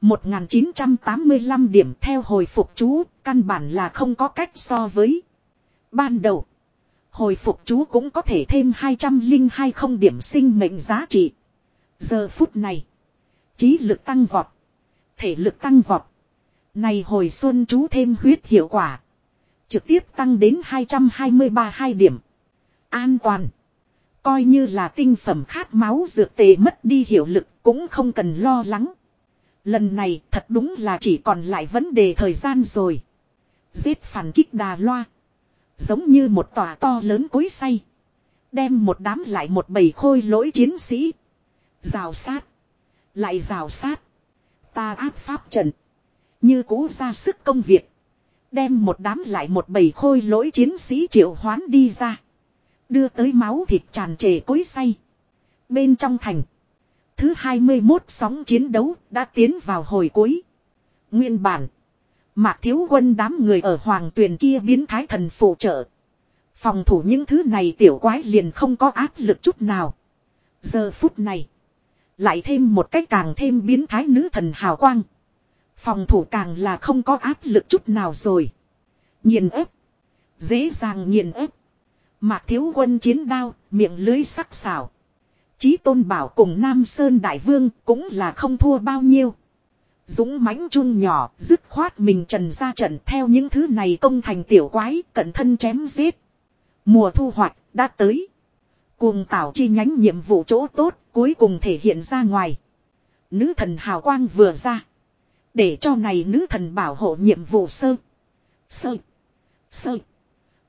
1985 điểm theo hồi phục chú, căn bản là không có cách so với. Ban đầu, hồi phục chú cũng có thể thêm 220 điểm sinh mệnh giá trị. Giờ phút này, trí lực tăng vọt, thể lực tăng vọt. Này hồi xuân chú thêm huyết hiệu quả. Trực tiếp tăng đến 223 2 điểm. An toàn. Coi như là tinh phẩm khát máu dược tề mất đi hiệu lực cũng không cần lo lắng. Lần này thật đúng là chỉ còn lại vấn đề thời gian rồi. Giết phản kích đà loa. Giống như một tòa to lớn cối say. Đem một đám lại một bầy khôi lỗi chiến sĩ. Rào sát. Lại rào sát. Ta áp pháp trận. Như cũ ra sức công việc. Đem một đám lại một bầy khôi lỗi chiến sĩ triệu hoán đi ra. Đưa tới máu thịt tràn trề cối say. Bên trong thành. Thứ 21 sóng chiến đấu đã tiến vào hồi cuối. Nguyên bản. Mạc thiếu quân đám người ở hoàng tuyền kia biến thái thần phụ trợ. Phòng thủ những thứ này tiểu quái liền không có áp lực chút nào. Giờ phút này. Lại thêm một cách càng thêm biến thái nữ thần hào quang. Phòng thủ càng là không có áp lực chút nào rồi. Nhìn ép. Dễ dàng nhìn ép. Mạc thiếu quân chiến đao, miệng lưới sắc sảo. Chí tôn bảo cùng Nam Sơn Đại Vương cũng là không thua bao nhiêu. Dũng mãnh chun nhỏ, dứt khoát mình trần ra trận theo những thứ này công thành tiểu quái, cẩn thân chém giết. Mùa thu hoạch, đã tới. Cuồng tảo chi nhánh nhiệm vụ chỗ tốt, cuối cùng thể hiện ra ngoài. Nữ thần hào quang vừa ra. Để cho này nữ thần bảo hộ nhiệm vụ sơ. Sơ. Sơ.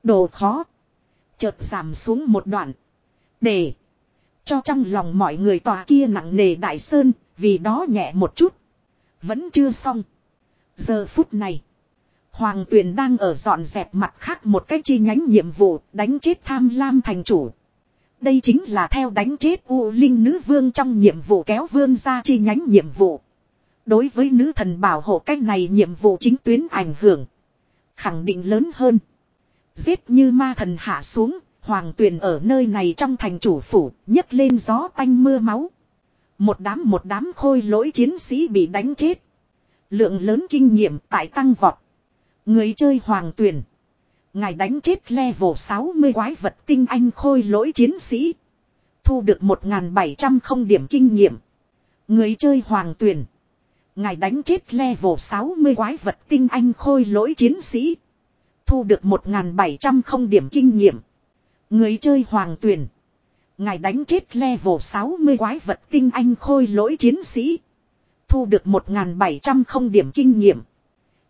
Đồ khó. Chợt giảm xuống một đoạn. Để. Cho trong lòng mọi người tòa kia nặng nề đại sơn, vì đó nhẹ một chút. Vẫn chưa xong. Giờ phút này. Hoàng tuyền đang ở dọn dẹp mặt khác một cách chi nhánh nhiệm vụ đánh chết tham lam thành chủ. Đây chính là theo đánh chết U Linh Nữ Vương trong nhiệm vụ kéo vương ra chi nhánh nhiệm vụ. Đối với nữ thần bảo hộ cách này nhiệm vụ chính tuyến ảnh hưởng. Khẳng định lớn hơn. Giết như ma thần hạ xuống, Hoàng tuyền ở nơi này trong thành chủ phủ, nhấc lên gió tanh mưa máu. Một đám một đám khôi lỗi chiến sĩ bị đánh chết. Lượng lớn kinh nghiệm tại tăng vọt. Người chơi hoàng tuyền Ngài đánh chết level 60 quái vật tinh anh khôi lỗi chiến sĩ. Thu được 1.700 không điểm kinh nghiệm. Người chơi hoàng tuyền Ngài đánh chết level 60 quái vật tinh anh khôi lỗi chiến sĩ. Thu được 1.700 không điểm kinh nghiệm. Người chơi hoàng tuyển. Ngài đánh chết level 60 quái vật tinh anh khôi lỗi chiến sĩ. Thu được 1.700 không điểm kinh nghiệm.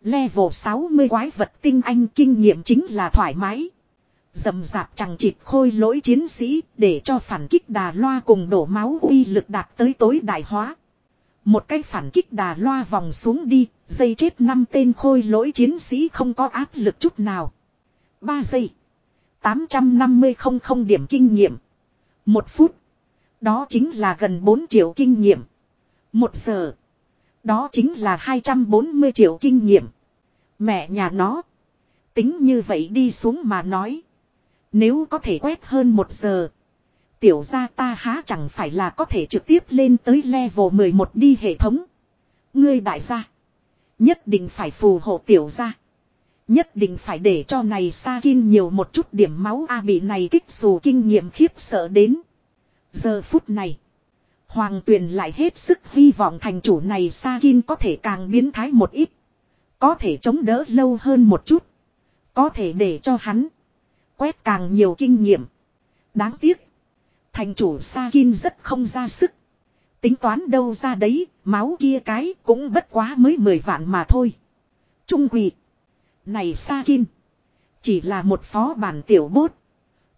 Level 60 quái vật tinh anh kinh nghiệm chính là thoải mái. Dầm dạp chẳng chịt khôi lỗi chiến sĩ để cho phản kích đà loa cùng đổ máu uy lực đạt tới tối đại hóa. Một cái phản kích đà loa vòng xuống đi, dây chết năm tên khôi lỗi chiến sĩ không có áp lực chút nào. 3 giây. 850 không không điểm kinh nghiệm. Một phút. Đó chính là gần 4 triệu kinh nghiệm. Một giờ. Đó chính là 240 triệu kinh nghiệm. Mẹ nhà nó. Tính như vậy đi xuống mà nói. Nếu có thể quét hơn một giờ. Tiểu ra ta há chẳng phải là có thể trực tiếp lên tới level 11 đi hệ thống. Ngươi đại gia. Nhất định phải phù hộ tiểu ra. Nhất định phải để cho này sa kinh nhiều một chút điểm máu a bị này kích dù kinh nghiệm khiếp sợ đến. Giờ phút này. Hoàng tuyền lại hết sức hy vọng thành chủ này sa kinh có thể càng biến thái một ít. Có thể chống đỡ lâu hơn một chút. Có thể để cho hắn. Quét càng nhiều kinh nghiệm. Đáng tiếc. Thành chủ Sa Kinh rất không ra sức. Tính toán đâu ra đấy, máu kia cái cũng bất quá mới 10 vạn mà thôi. Trung quỷ. Này Sakin. Chỉ là một phó bản tiểu bốt.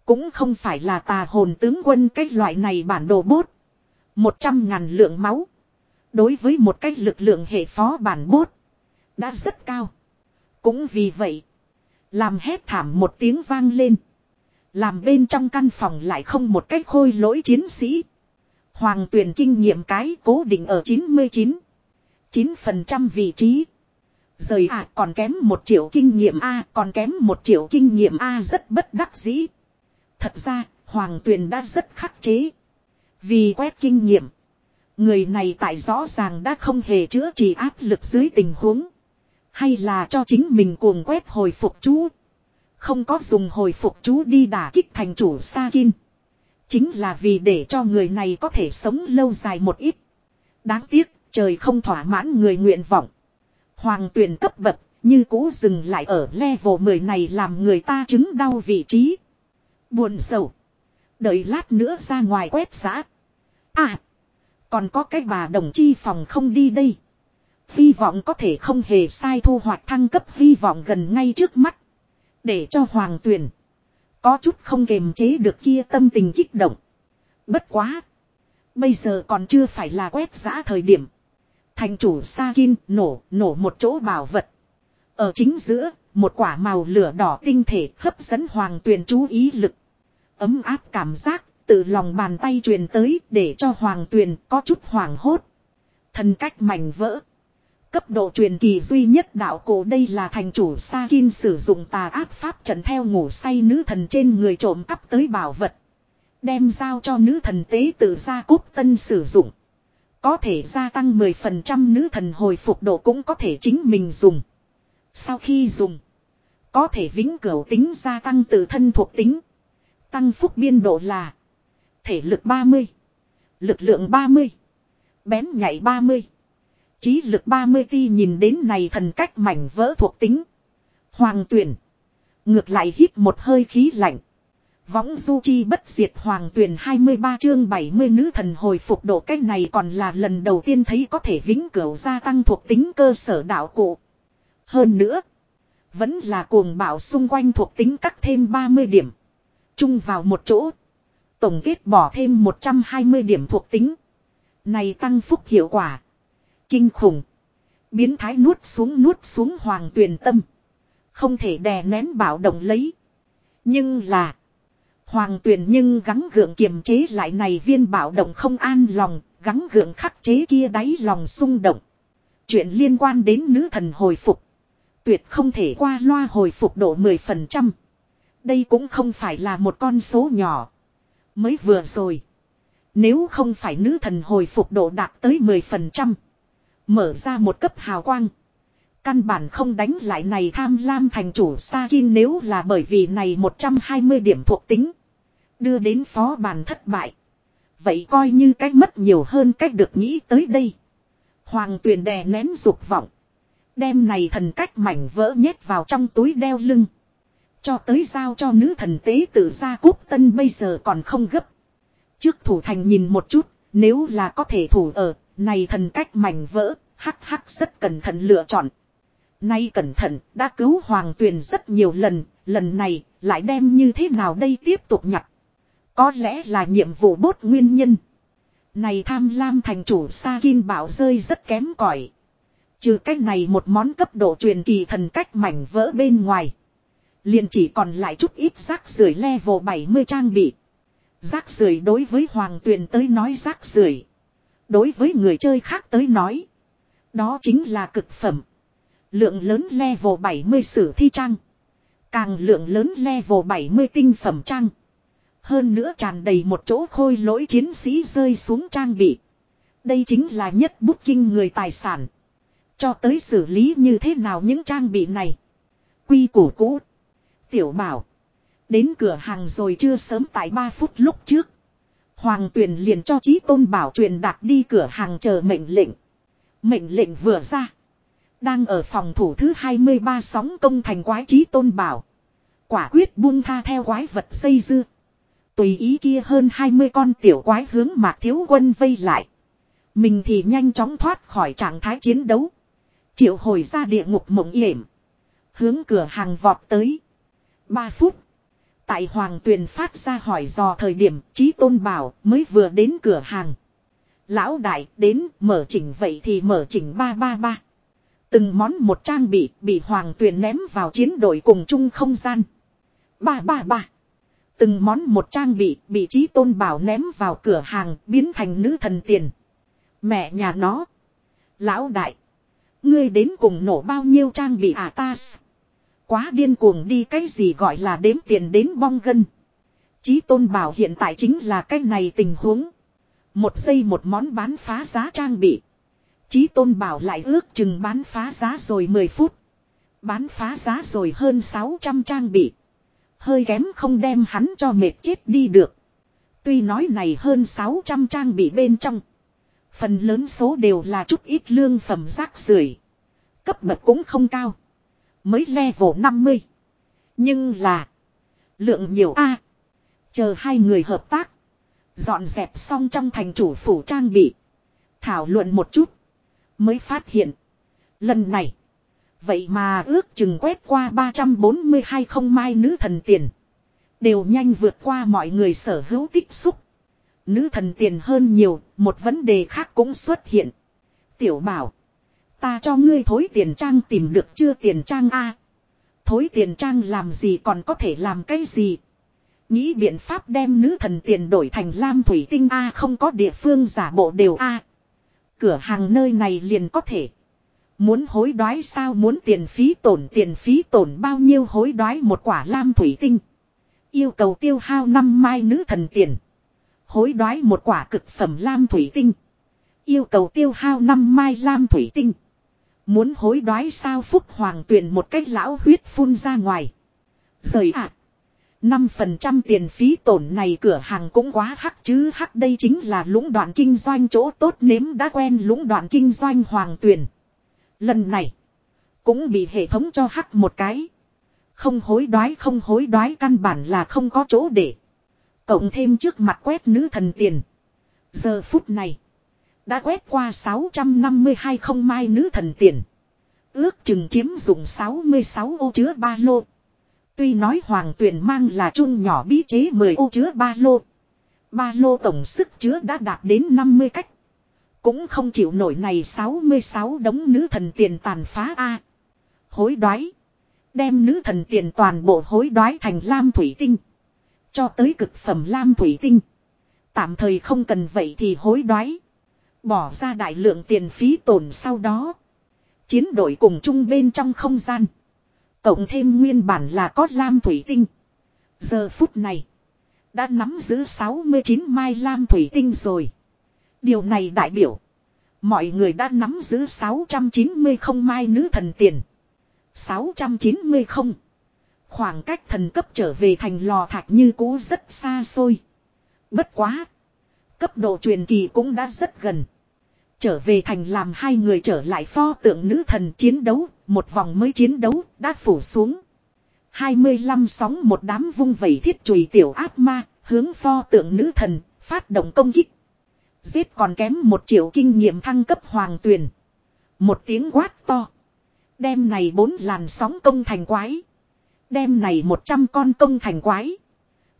Cũng không phải là tà hồn tướng quân cái loại này bản đồ bốt. Một trăm ngàn lượng máu. Đối với một cách lực lượng hệ phó bản bốt. Đã rất cao. Cũng vì vậy. Làm hét thảm một tiếng vang lên. Làm bên trong căn phòng lại không một cách khôi lỗi chiến sĩ. Hoàng tuyển kinh nghiệm cái cố định ở 99. 9% vị trí. Rời à còn kém một triệu kinh nghiệm A còn kém một triệu kinh nghiệm A rất bất đắc dĩ. Thật ra, Hoàng Tuyền đã rất khắc chế. Vì quét kinh nghiệm. Người này tại rõ ràng đã không hề chữa trị áp lực dưới tình huống. Hay là cho chính mình cuồng quét hồi phục chú. Không có dùng hồi phục chú đi đả kích thành chủ Sakin. Chính là vì để cho người này có thể sống lâu dài một ít. Đáng tiếc, trời không thỏa mãn người nguyện vọng. Hoàng tuyển cấp bậc, như cũ dừng lại ở level 10 này làm người ta chứng đau vị trí. Buồn sầu. Đợi lát nữa ra ngoài quét xã. À. Còn có cái bà đồng chi phòng không đi đây. Hy vọng có thể không hề sai thu hoạch thăng cấp hy vọng gần ngay trước mắt. Để cho hoàng tuyển. Có chút không kềm chế được kia tâm tình kích động. Bất quá. Bây giờ còn chưa phải là quét giã thời điểm. Thành chủ Sakin nổ, nổ một chỗ bảo vật. Ở chính giữa, một quả màu lửa đỏ tinh thể hấp dẫn hoàng tuyền chú ý lực. Ấm áp cảm giác, từ lòng bàn tay truyền tới để cho hoàng tuyền có chút hoàng hốt. thân cách mảnh vỡ. Cấp độ truyền kỳ duy nhất đạo cổ đây là thành chủ Sakin sử dụng tà áp pháp trận theo ngủ say nữ thần trên người trộm cắp tới bảo vật. Đem giao cho nữ thần tế tự ra cúp tân sử dụng. Có thể gia tăng 10% nữ thần hồi phục độ cũng có thể chính mình dùng. Sau khi dùng, có thể vĩnh cửu tính gia tăng tự thân thuộc tính. Tăng phúc biên độ là thể lực 30, lực lượng 30, bén nhảy 30, trí lực 30 ti nhìn đến này thần cách mảnh vỡ thuộc tính. Hoàng tuyển, ngược lại hít một hơi khí lạnh. Võng du chi bất diệt hoàng tuyển 23 chương 70 nữ thần hồi phục độ cách này còn là lần đầu tiên thấy có thể vĩnh cửu gia tăng thuộc tính cơ sở đạo cụ. Hơn nữa, vẫn là cuồng bảo xung quanh thuộc tính cắt thêm 30 điểm. Chung vào một chỗ. Tổng kết bỏ thêm 120 điểm thuộc tính. Này tăng phúc hiệu quả. Kinh khủng. Biến thái nuốt xuống nuốt xuống hoàng tuyển tâm. Không thể đè nén bảo động lấy. Nhưng là. Hoàng tuyển nhưng gắng gượng kiềm chế lại này viên bảo động không an lòng, gắng gượng khắc chế kia đáy lòng xung động. Chuyện liên quan đến nữ thần hồi phục. Tuyệt không thể qua loa hồi phục độ 10%. Đây cũng không phải là một con số nhỏ. Mới vừa rồi. Nếu không phải nữ thần hồi phục độ đạt tới 10%. Mở ra một cấp hào quang. Căn bản không đánh lại này tham lam thành chủ Sa Kim nếu là bởi vì này 120 điểm thuộc tính. Đưa đến phó bàn thất bại. Vậy coi như cách mất nhiều hơn cách được nghĩ tới đây. Hoàng tuyền đè nén dục vọng. Đem này thần cách mảnh vỡ nhét vào trong túi đeo lưng. Cho tới giao cho nữ thần tế tử ra cúc tân bây giờ còn không gấp. Trước thủ thành nhìn một chút, nếu là có thể thủ ở, này thần cách mảnh vỡ, hắc hắc rất cẩn thận lựa chọn. Nay cẩn thận, đã cứu hoàng tuyền rất nhiều lần, lần này, lại đem như thế nào đây tiếp tục nhặt. Có lẽ là nhiệm vụ bốt nguyên nhân. Này tham lam thành chủ sa kim bảo rơi rất kém cỏi. Trừ cách này một món cấp độ truyền kỳ thần cách mảnh vỡ bên ngoài. liền chỉ còn lại chút ít rác rưởi level 70 trang bị. Rác rưởi đối với hoàng tuyền tới nói rác rưởi Đối với người chơi khác tới nói. Đó chính là cực phẩm. Lượng lớn level 70 sử thi trang. Càng lượng lớn level 70 tinh phẩm trang. Hơn nữa tràn đầy một chỗ khôi lỗi chiến sĩ rơi xuống trang bị. Đây chính là nhất bút kinh người tài sản. Cho tới xử lý như thế nào những trang bị này. Quy củ cũ. Tiểu bảo. Đến cửa hàng rồi chưa sớm tại 3 phút lúc trước. Hoàng tuyển liền cho trí tôn bảo truyền đạt đi cửa hàng chờ mệnh lệnh. Mệnh lệnh vừa ra. Đang ở phòng thủ thứ 23 sóng công thành quái trí tôn bảo. Quả quyết buông tha theo quái vật xây dưa. Tùy ý kia hơn 20 con tiểu quái hướng mạc thiếu quân vây lại. Mình thì nhanh chóng thoát khỏi trạng thái chiến đấu. Triệu hồi ra địa ngục mộng yểm. Hướng cửa hàng vọt tới. 3 phút. Tại Hoàng Tuyền phát ra hỏi dò thời điểm, Chí Tôn Bảo mới vừa đến cửa hàng. Lão đại đến, mở chỉnh vậy thì mở chỉnh 333. Từng món một trang bị bị Hoàng Tuyền ném vào chiến đội cùng chung không gian. 333. Từng món một trang bị bị Chí Tôn Bảo ném vào cửa hàng, biến thành nữ thần tiền. Mẹ nhà nó. Lão đại. Ngươi đến cùng nổ bao nhiêu trang bị à ta Quá điên cuồng đi, cái gì gọi là đếm tiền đến bong gân. Chí tôn bảo hiện tại chính là cái này tình huống. Một giây một món bán phá giá trang bị. Chí tôn bảo lại ước chừng bán phá giá rồi 10 phút. Bán phá giá rồi hơn 600 trang bị. Hơi kém không đem hắn cho mệt chết đi được. Tuy nói này hơn 600 trang bị bên trong. Phần lớn số đều là chút ít lương phẩm rác rưởi Cấp bậc cũng không cao. Mới level 50. Nhưng là. Lượng nhiều A. chờ hai người hợp tác. Dọn dẹp xong trong thành chủ phủ trang bị. Thảo luận một chút. Mới phát hiện. Lần này. Vậy mà ước chừng quét qua 342 không mai nữ thần tiền. Đều nhanh vượt qua mọi người sở hữu tích xúc. Nữ thần tiền hơn nhiều, một vấn đề khác cũng xuất hiện. Tiểu bảo. Ta cho ngươi thối tiền trang tìm được chưa tiền trang a Thối tiền trang làm gì còn có thể làm cái gì. Nghĩ biện pháp đem nữ thần tiền đổi thành lam thủy tinh a không có địa phương giả bộ đều a Cửa hàng nơi này liền có thể. Muốn hối đoái sao muốn tiền phí tổn, tiền phí tổn bao nhiêu hối đoái một quả lam thủy tinh. Yêu cầu tiêu hao năm mai nữ thần tiền. Hối đoái một quả cực phẩm lam thủy tinh. Yêu cầu tiêu hao năm mai lam thủy tinh. Muốn hối đoái sao phúc hoàng tuyển một cách lão huyết phun ra ngoài. Rời ạ. À. 5% tiền phí tổn này cửa hàng cũng quá hắc chứ hắc đây chính là lũng đoạn kinh doanh chỗ tốt nếm đã quen lũng đoạn kinh doanh hoàng tuyển. Lần này. Cũng bị hệ thống cho hắc một cái. Không hối đoái, không hối đoái, căn bản là không có chỗ để. Cộng thêm trước mặt quét nữ thần tiền. Giờ phút này. Đã quét qua 652 không mai nữ thần tiền. Ước chừng chiếm dụng 66 ô chứa ba lô. Tuy nói hoàng tuyển mang là chung nhỏ bí chế 10 ô chứa ba lô. Ba lô tổng sức chứa đã đạt đến 50 cách. Cũng không chịu nổi này 66 đống nữ thần tiền tàn phá A. Hối đoái. Đem nữ thần tiền toàn bộ hối đoái thành lam thủy tinh. Cho tới cực phẩm lam thủy tinh. Tạm thời không cần vậy thì hối đoái. Bỏ ra đại lượng tiền phí tổn sau đó. Chiến đội cùng chung bên trong không gian. Cộng thêm nguyên bản là có lam thủy tinh. Giờ phút này. Đã nắm giữ 69 mai lam thủy tinh rồi. Điều này đại biểu. Mọi người đã nắm giữ 690 không mai nữ thần tiền. 690 không. Khoảng cách thần cấp trở về thành lò thạch như cũ rất xa xôi. Bất quá. Cấp độ truyền kỳ cũng đã rất gần. Trở về thành làm hai người trở lại pho tượng nữ thần chiến đấu, một vòng mới chiến đấu, đã phủ xuống. 25 sóng một đám vung vẩy thiết chùy tiểu ác ma, hướng pho tượng nữ thần, phát động công kích. Giết còn kém một triệu kinh nghiệm thăng cấp hoàng tuyền. Một tiếng quát to. Đem này bốn làn sóng công thành quái. Đem này một trăm con công thành quái.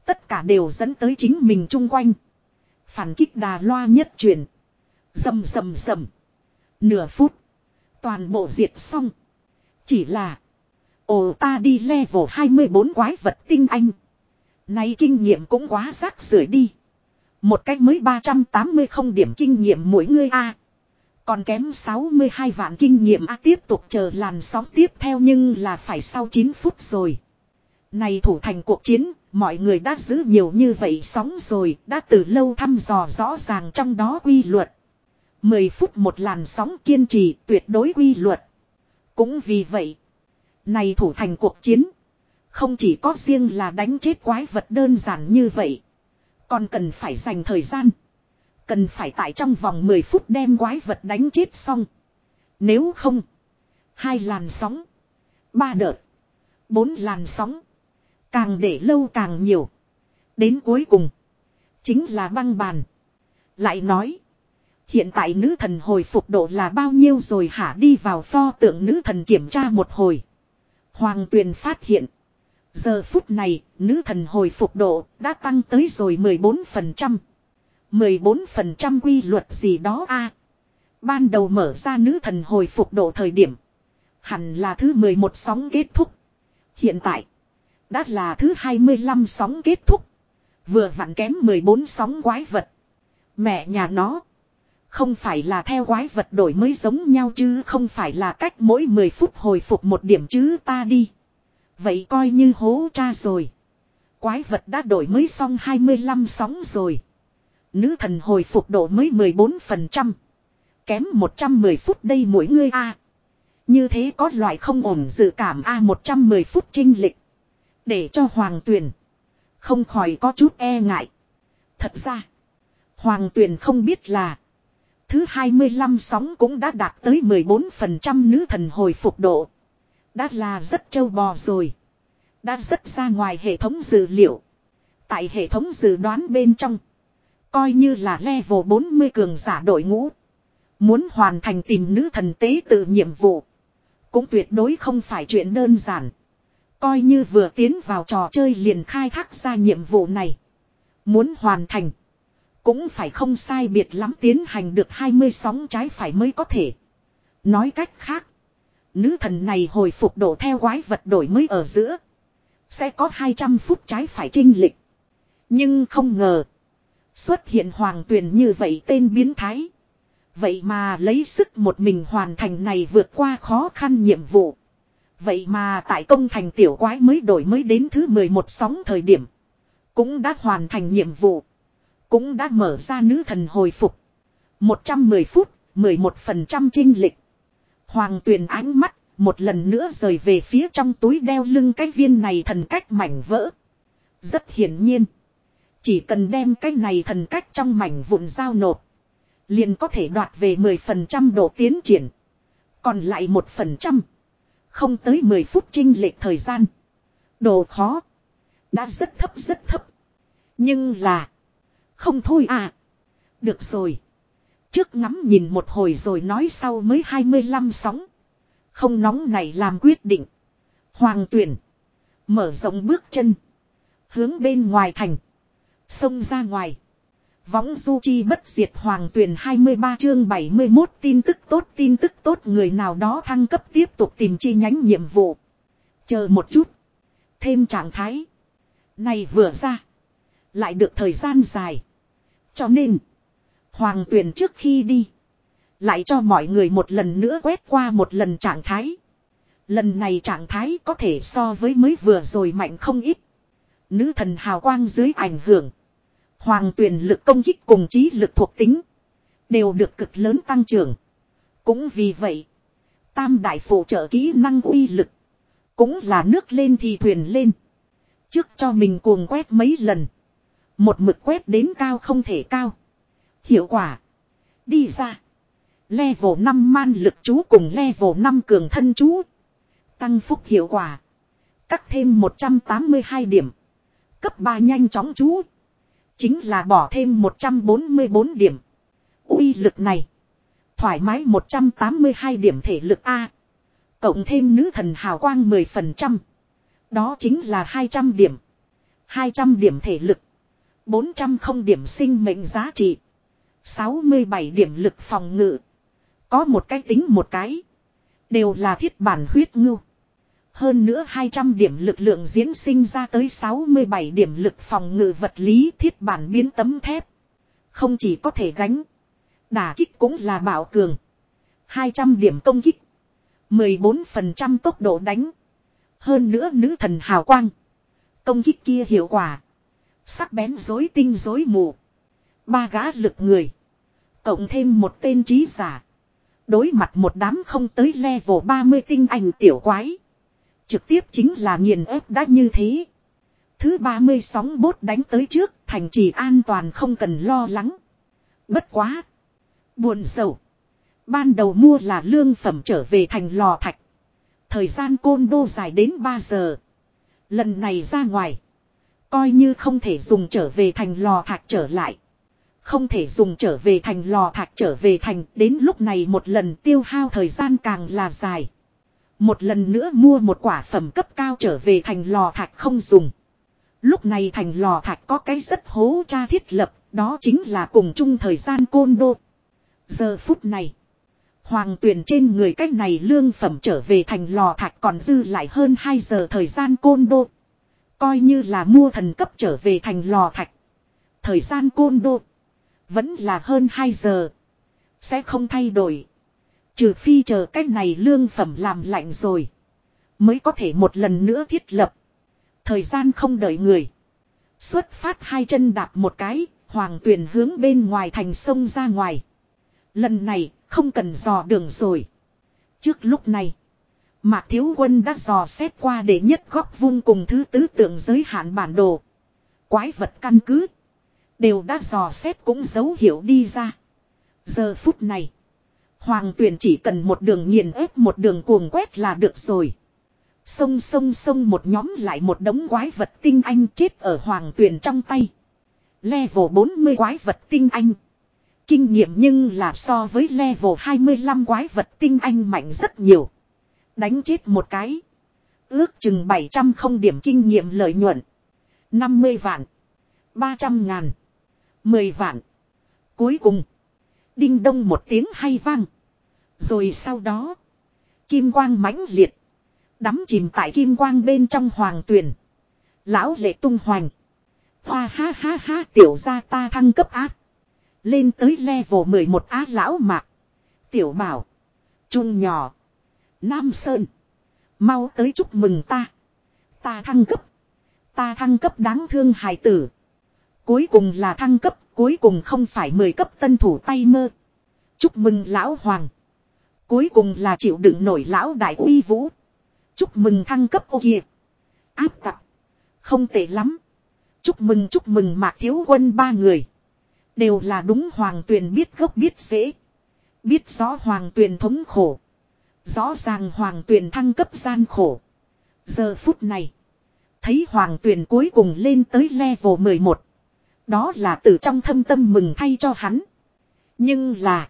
Tất cả đều dẫn tới chính mình chung quanh. Phản kích đà loa nhất truyền. Dầm dầm dầm. Nửa phút. Toàn bộ diệt xong. Chỉ là. Ồ ta đi level 24 quái vật tinh anh. Này kinh nghiệm cũng quá rác rưởi đi. Một cách mới 380 không điểm kinh nghiệm mỗi người a Còn kém 62 vạn kinh nghiệm a tiếp tục chờ làn sóng tiếp theo nhưng là phải sau 9 phút rồi. Này thủ thành cuộc chiến, mọi người đã giữ nhiều như vậy sóng rồi, đã từ lâu thăm dò rõ ràng trong đó quy luật. 10 phút một làn sóng kiên trì tuyệt đối quy luật. Cũng vì vậy, này thủ thành cuộc chiến, không chỉ có riêng là đánh chết quái vật đơn giản như vậy, còn cần phải dành thời gian. Cần phải tại trong vòng 10 phút đem quái vật đánh chết xong. Nếu không, hai làn sóng, ba đợt, bốn làn sóng, càng để lâu càng nhiều. Đến cuối cùng. Chính là băng bàn. Lại nói. Hiện tại nữ thần hồi phục độ là bao nhiêu rồi hả đi vào pho tượng nữ thần kiểm tra một hồi. Hoàng tuyền phát hiện. Giờ phút này, nữ thần hồi phục độ đã tăng tới rồi 14%. 14% quy luật gì đó a Ban đầu mở ra nữ thần hồi phục độ thời điểm. Hẳn là thứ 11 sóng kết thúc. Hiện tại, đã là thứ 25 sóng kết thúc. Vừa vặn kém 14 sóng quái vật. Mẹ nhà nó. Không phải là theo quái vật đổi mới giống nhau chứ không phải là cách mỗi 10 phút hồi phục một điểm chứ ta đi. Vậy coi như hố cha rồi. Quái vật đã đổi mới xong 25 sóng rồi. Nữ thần hồi phục độ mới 14%. Kém 110 phút đây mỗi người a Như thế có loại không ổn dự cảm a 110 phút trinh lịch. Để cho hoàng tuyền, Không khỏi có chút e ngại. Thật ra. Hoàng tuyền không biết là. Thứ 25 sóng cũng đã đạt tới 14% nữ thần hồi phục độ. Đã là rất trâu bò rồi. Đã rất ra ngoài hệ thống dữ liệu. Tại hệ thống dự đoán bên trong. Coi như là level 40 cường giả đội ngũ. Muốn hoàn thành tìm nữ thần tế tự nhiệm vụ. Cũng tuyệt đối không phải chuyện đơn giản. Coi như vừa tiến vào trò chơi liền khai thác ra nhiệm vụ này. Muốn hoàn thành. Cũng phải không sai biệt lắm tiến hành được 20 sóng trái phải mới có thể. Nói cách khác. Nữ thần này hồi phục độ theo quái vật đổi mới ở giữa. Sẽ có 200 phút trái phải trinh lịch. Nhưng không ngờ. Xuất hiện hoàng tuyền như vậy tên biến thái. Vậy mà lấy sức một mình hoàn thành này vượt qua khó khăn nhiệm vụ. Vậy mà tại công thành tiểu quái mới đổi mới đến thứ 11 sóng thời điểm. Cũng đã hoàn thành nhiệm vụ. Cũng đã mở ra nữ thần hồi phục. 110 phút, 11% trinh lịch. Hoàng tuyền ánh mắt, một lần nữa rời về phía trong túi đeo lưng cái viên này thần cách mảnh vỡ. Rất hiển nhiên. Chỉ cần đem cái này thần cách trong mảnh vụn giao nộp. Liền có thể đoạt về 10% độ tiến triển. Còn lại 1%. Không tới 10 phút trinh lệch thời gian. đồ khó. Đã rất thấp rất thấp. Nhưng là. Không thôi à. Được rồi. Trước ngắm nhìn một hồi rồi nói sau mới 25 sóng. Không nóng này làm quyết định. Hoàng tuyển. Mở rộng bước chân. Hướng bên ngoài thành. Xông ra ngoài. Võng du chi bất diệt hoàng tuyển 23 chương 71 tin tức tốt tin tức tốt người nào đó thăng cấp tiếp tục tìm chi nhánh nhiệm vụ. Chờ một chút. Thêm trạng thái. Này vừa ra. Lại được thời gian dài. Cho nên. Hoàng tuyển trước khi đi. Lại cho mọi người một lần nữa quét qua một lần trạng thái. Lần này trạng thái có thể so với mới vừa rồi mạnh không ít. Nữ thần hào quang dưới ảnh hưởng. Hoàng tuyển lực công kích cùng trí lực thuộc tính. Đều được cực lớn tăng trưởng. Cũng vì vậy. Tam đại phụ trợ kỹ năng uy lực. Cũng là nước lên thì thuyền lên. Trước cho mình cuồng quét mấy lần. Một mực quét đến cao không thể cao. Hiệu quả. Đi ra. Level 5 man lực chú cùng level 5 cường thân chú. Tăng phúc hiệu quả. Cắt thêm 182 điểm. Cấp 3 nhanh chóng chú. Chính là bỏ thêm 144 điểm. uy lực này. Thoải mái 182 điểm thể lực A. Cộng thêm nữ thần hào quang 10%. Đó chính là 200 điểm. 200 điểm thể lực. 400 không điểm sinh mệnh giá trị. 67 điểm lực phòng ngự. Có một cái tính một cái. Đều là thiết bản huyết ngưu. Hơn nữa 200 điểm lực lượng diễn sinh ra tới 67 điểm lực phòng ngự vật lý thiết bản biến tấm thép. Không chỉ có thể gánh. Đả kích cũng là bảo cường. 200 điểm công kích. 14% tốc độ đánh. Hơn nữa nữ thần hào quang. Công kích kia hiệu quả. Sắc bén dối tinh dối mù. Ba gã lực người. Cộng thêm một tên trí giả. Đối mặt một đám không tới level 30 tinh anh tiểu quái. Trực tiếp chính là nghiền ép đã như thế. Thứ 30 sóng bốt đánh tới trước, thành trì an toàn không cần lo lắng. Bất quá. Buồn sầu. Ban đầu mua là lương phẩm trở về thành lò thạch. Thời gian côn đô dài đến 3 giờ. Lần này ra ngoài. Coi như không thể dùng trở về thành lò thạch trở lại. Không thể dùng trở về thành lò thạch trở về thành đến lúc này một lần tiêu hao thời gian càng là dài. Một lần nữa mua một quả phẩm cấp cao trở về thành lò thạch không dùng. Lúc này thành lò thạch có cái rất hố cha thiết lập, đó chính là cùng chung thời gian côn đô. Giờ phút này, hoàng tuyển trên người cách này lương phẩm trở về thành lò thạch còn dư lại hơn 2 giờ thời gian côn đô. Coi như là mua thần cấp trở về thành lò thạch. Thời gian côn đô. Vẫn là hơn 2 giờ. Sẽ không thay đổi. Trừ phi chờ cách này lương phẩm làm lạnh rồi. Mới có thể một lần nữa thiết lập. Thời gian không đợi người. Xuất phát hai chân đạp một cái. Hoàng tuyển hướng bên ngoài thành sông ra ngoài. Lần này không cần dò đường rồi. Trước lúc này. Mạc Thiếu Quân đã dò xét qua để nhất góc vung cùng thứ tứ tượng giới hạn bản đồ. Quái vật căn cứ. Đều đã dò xét cũng dấu hiệu đi ra. Giờ phút này. Hoàng tuyển chỉ cần một đường nghiền ép một đường cuồng quét là được rồi. Sông sông sông một nhóm lại một đống quái vật tinh anh chết ở hoàng tuyển trong tay. Level 40 quái vật tinh anh. Kinh nghiệm nhưng là so với level 25 quái vật tinh anh mạnh rất nhiều. Đánh chết một cái. Ước chừng 700 không điểm kinh nghiệm lợi nhuận. 50 vạn. 300 ngàn. 10 vạn. Cuối cùng. Đinh đông một tiếng hay vang. Rồi sau đó. Kim quang mãnh liệt. Đắm chìm tại kim quang bên trong hoàng tuyển. Lão lệ tung hoành. Hoa ha ha ha, tiểu ra ta thăng cấp ác. Lên tới level 11 á lão mạc. Tiểu bảo. Trung nhỏ. Nam Sơn. Mau tới chúc mừng ta. Ta thăng cấp. Ta thăng cấp đáng thương hài tử. Cuối cùng là thăng cấp, cuối cùng không phải mười cấp tân thủ tay mơ. Chúc mừng lão hoàng. Cuối cùng là chịu đựng nổi lão đại uy vũ. Chúc mừng thăng cấp ô kìa. Áp tặc. Không tệ lắm. Chúc mừng chúc mừng mạc thiếu quân ba người. Đều là đúng hoàng tuyền biết gốc biết dễ. Biết rõ hoàng tuyền thống khổ. Rõ ràng hoàng tuyền thăng cấp gian khổ. Giờ phút này. Thấy hoàng tuyền cuối cùng lên tới level 11. Đó là từ trong thâm tâm mừng thay cho hắn. Nhưng là.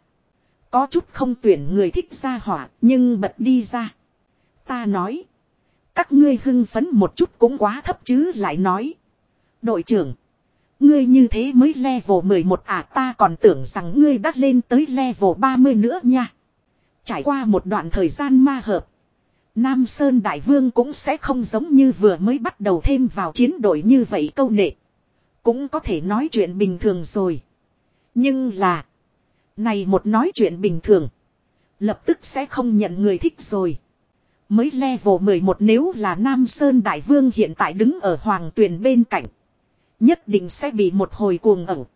Có chút không tuyển người thích ra hỏa, nhưng bật đi ra. Ta nói. Các ngươi hưng phấn một chút cũng quá thấp chứ lại nói. Đội trưởng. Ngươi như thế mới level 11 à ta còn tưởng rằng ngươi đã lên tới level 30 nữa nha. Trải qua một đoạn thời gian ma hợp. Nam Sơn Đại Vương cũng sẽ không giống như vừa mới bắt đầu thêm vào chiến đội như vậy câu nệ. Cũng có thể nói chuyện bình thường rồi. Nhưng là. Này một nói chuyện bình thường. Lập tức sẽ không nhận người thích rồi. Mới level 11 nếu là Nam Sơn Đại Vương hiện tại đứng ở Hoàng Tuyền bên cạnh. Nhất định sẽ bị một hồi cuồng ẩu.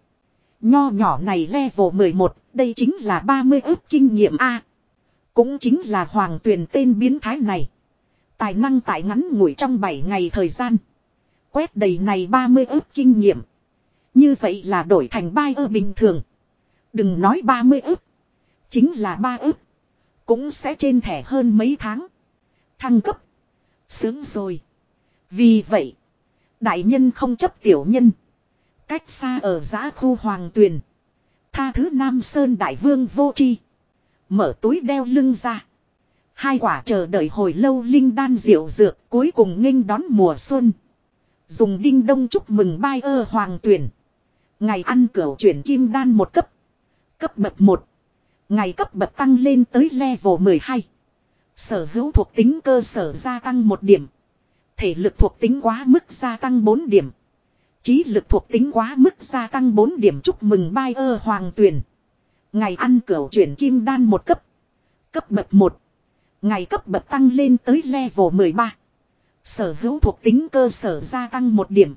Nho nhỏ này level 11, đây chính là 30 ước kinh nghiệm A. Cũng chính là Hoàng Tuyền tên biến thái này. Tài năng tại ngắn ngủi trong 7 ngày thời gian. Quét đầy này 30 ước kinh nghiệm. Như vậy là đổi thành bai ơ bình thường. Đừng nói 30 ước. Chính là 3 ước. Cũng sẽ trên thẻ hơn mấy tháng. Thăng cấp. Sướng rồi. Vì vậy. Đại nhân không chấp tiểu nhân. Cách xa ở giã khu hoàng tuyền. Tha thứ Nam Sơn Đại Vương vô chi. Mở túi đeo lưng ra. Hai quả chờ đợi hồi lâu linh đan diệu dược cuối cùng nghênh đón mùa xuân. Dùng đinh đông chúc mừng bai ơ hoàng tuyển. Ngày ăn cửa chuyển kim đan một cấp. Cấp bậc một Ngày cấp bậc tăng lên tới level 12. Sở hữu thuộc tính cơ sở gia tăng một điểm. Thể lực thuộc tính quá mức gia tăng 4 điểm. Trí lực thuộc tính quá mức gia tăng 4 điểm chúc mừng bai ơ hoàng tuyển. Ngày ăn cửa chuyển kim đan một cấp. Cấp bậc 1. Ngày cấp bậc tăng lên tới level 13. Sở hữu thuộc tính cơ sở gia tăng một điểm.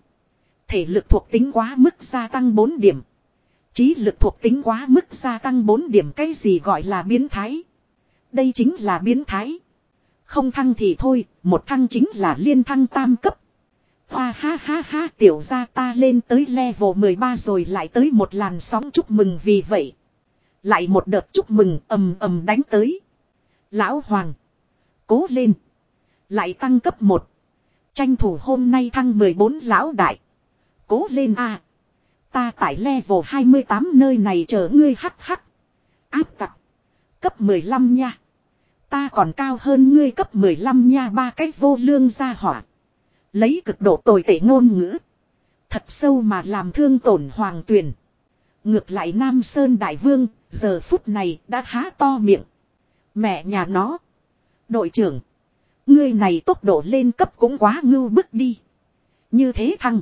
Thể lực thuộc tính quá mức gia tăng 4 điểm. Trí lực thuộc tính quá mức gia tăng 4 điểm cái gì gọi là biến thái. Đây chính là biến thái. Không thăng thì thôi, một thăng chính là liên thăng tam cấp. Hoa ha ha ha tiểu ra ta lên tới level 13 rồi lại tới một làn sóng chúc mừng vì vậy. Lại một đợt chúc mừng ầm ầm đánh tới. Lão Hoàng. Cố lên. Lại tăng cấp một. Tranh thủ hôm nay thăng 14 lão đại. Cố lên a Ta tại level 28 nơi này chờ ngươi hắc hắc. Áp tặc. Cấp 15 nha. Ta còn cao hơn ngươi cấp 15 nha ba cách vô lương ra hỏa. Lấy cực độ tồi tệ ngôn ngữ. Thật sâu mà làm thương tổn hoàng tuyền. Ngược lại Nam Sơn Đại Vương, giờ phút này đã há to miệng. Mẹ nhà nó. Đội trưởng. Ngươi này tốc độ lên cấp cũng quá ngưu bức đi. Như thế thăng.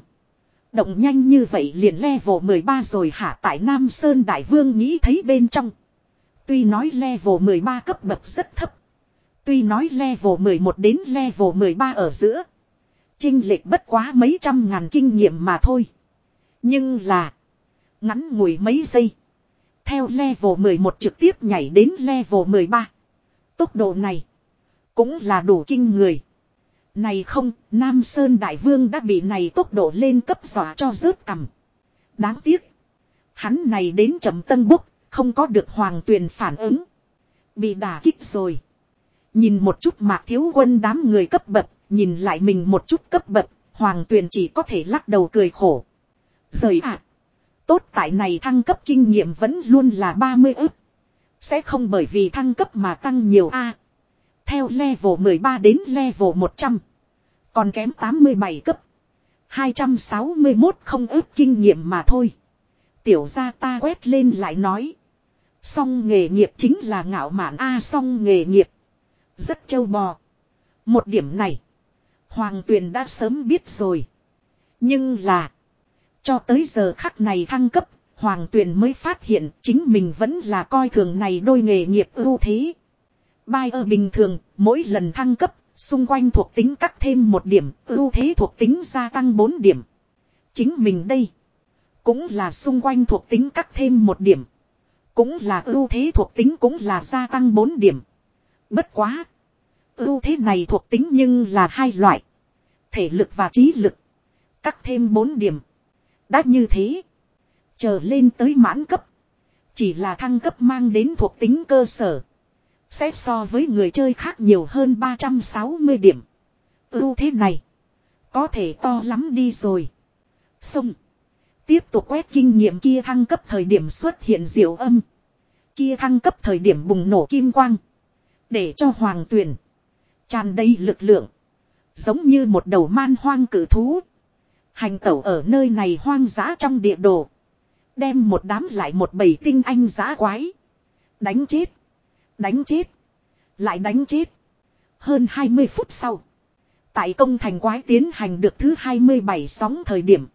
Động nhanh như vậy liền level 13 rồi hả tại Nam Sơn Đại Vương nghĩ thấy bên trong. Tuy nói level 13 cấp bậc rất thấp. Tuy nói level 11 đến level 13 ở giữa. Trinh lệch bất quá mấy trăm ngàn kinh nghiệm mà thôi. Nhưng là. Ngắn ngủi mấy giây. Theo level 11 trực tiếp nhảy đến level 13. Tốc độ này. Cũng là đủ kinh người. Này không, Nam Sơn Đại Vương đã bị này tốc độ lên cấp dọa cho rớt cầm. Đáng tiếc. Hắn này đến chậm tân búc, không có được hoàng tuyền phản ứng. Bị đả kích rồi. Nhìn một chút mạc thiếu quân đám người cấp bậc, nhìn lại mình một chút cấp bậc, hoàng tuyền chỉ có thể lắc đầu cười khổ. Rời ạ. Tốt tại này thăng cấp kinh nghiệm vẫn luôn là 30 ức. Sẽ không bởi vì thăng cấp mà tăng nhiều A theo level 13 đến level 100. Còn kém 87 cấp. 261 không ước kinh nghiệm mà thôi. Tiểu gia ta quét lên lại nói. Song nghề nghiệp chính là ngạo mạn A, song nghề nghiệp. Rất châu bò. Một điểm này. Hoàng tuyền đã sớm biết rồi. Nhưng là. Cho tới giờ khắc này thăng cấp. Hoàng tuyền mới phát hiện chính mình vẫn là coi thường này đôi nghề nghiệp ưu thế. Bai ở bình thường, mỗi lần thăng cấp, xung quanh thuộc tính cắt thêm một điểm, ưu thế thuộc tính gia tăng 4 điểm. Chính mình đây, cũng là xung quanh thuộc tính cắt thêm một điểm. Cũng là ưu thế thuộc tính cũng là gia tăng 4 điểm. Bất quá. Ưu thế này thuộc tính nhưng là hai loại. Thể lực và trí lực. Cắt thêm 4 điểm. Đã như thế. Chờ lên tới mãn cấp. Chỉ là thăng cấp mang đến thuộc tính cơ sở. Xét so với người chơi khác nhiều hơn 360 điểm. Ưu thế này. Có thể to lắm đi rồi. Xong. Tiếp tục quét kinh nghiệm kia thăng cấp thời điểm xuất hiện diệu âm. Kia thăng cấp thời điểm bùng nổ kim quang. Để cho hoàng tuyển. tràn đầy lực lượng. Giống như một đầu man hoang cử thú. Hành tẩu ở nơi này hoang dã trong địa đồ. Đem một đám lại một bầy tinh anh dã quái. Đánh chết. Đánh chết. Lại đánh chết. Hơn 20 phút sau. Tại công thành quái tiến hành được thứ 27 sóng thời điểm.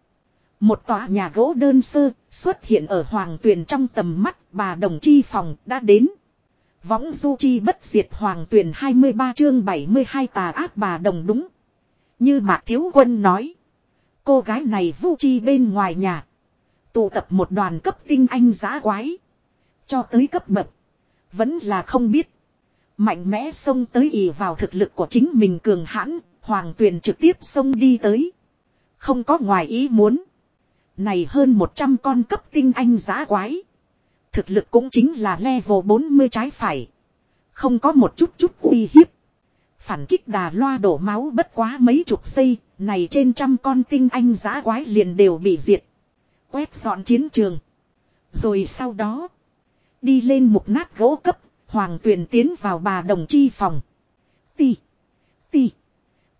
Một tòa nhà gỗ đơn sơ xuất hiện ở hoàng tuyền trong tầm mắt bà đồng chi phòng đã đến. Võng du chi bất diệt hoàng tuyền 23 chương 72 tà ác bà đồng đúng. Như Mạc Thiếu Quân nói. Cô gái này vu chi bên ngoài nhà. Tụ tập một đoàn cấp tinh anh giá quái. Cho tới cấp bậc. Vẫn là không biết. Mạnh mẽ xông tới ì vào thực lực của chính mình cường hãn. Hoàng tuyền trực tiếp xông đi tới. Không có ngoài ý muốn. Này hơn 100 con cấp tinh anh giá quái. Thực lực cũng chính là level 40 trái phải. Không có một chút chút uy hiếp. Phản kích đà loa đổ máu bất quá mấy chục giây, này trên trăm con tinh anh giá quái liền đều bị diệt. Quét dọn chiến trường. Rồi sau đó, đi lên một nát gỗ cấp, hoàng tuyền tiến vào bà đồng chi phòng. Ti, ti,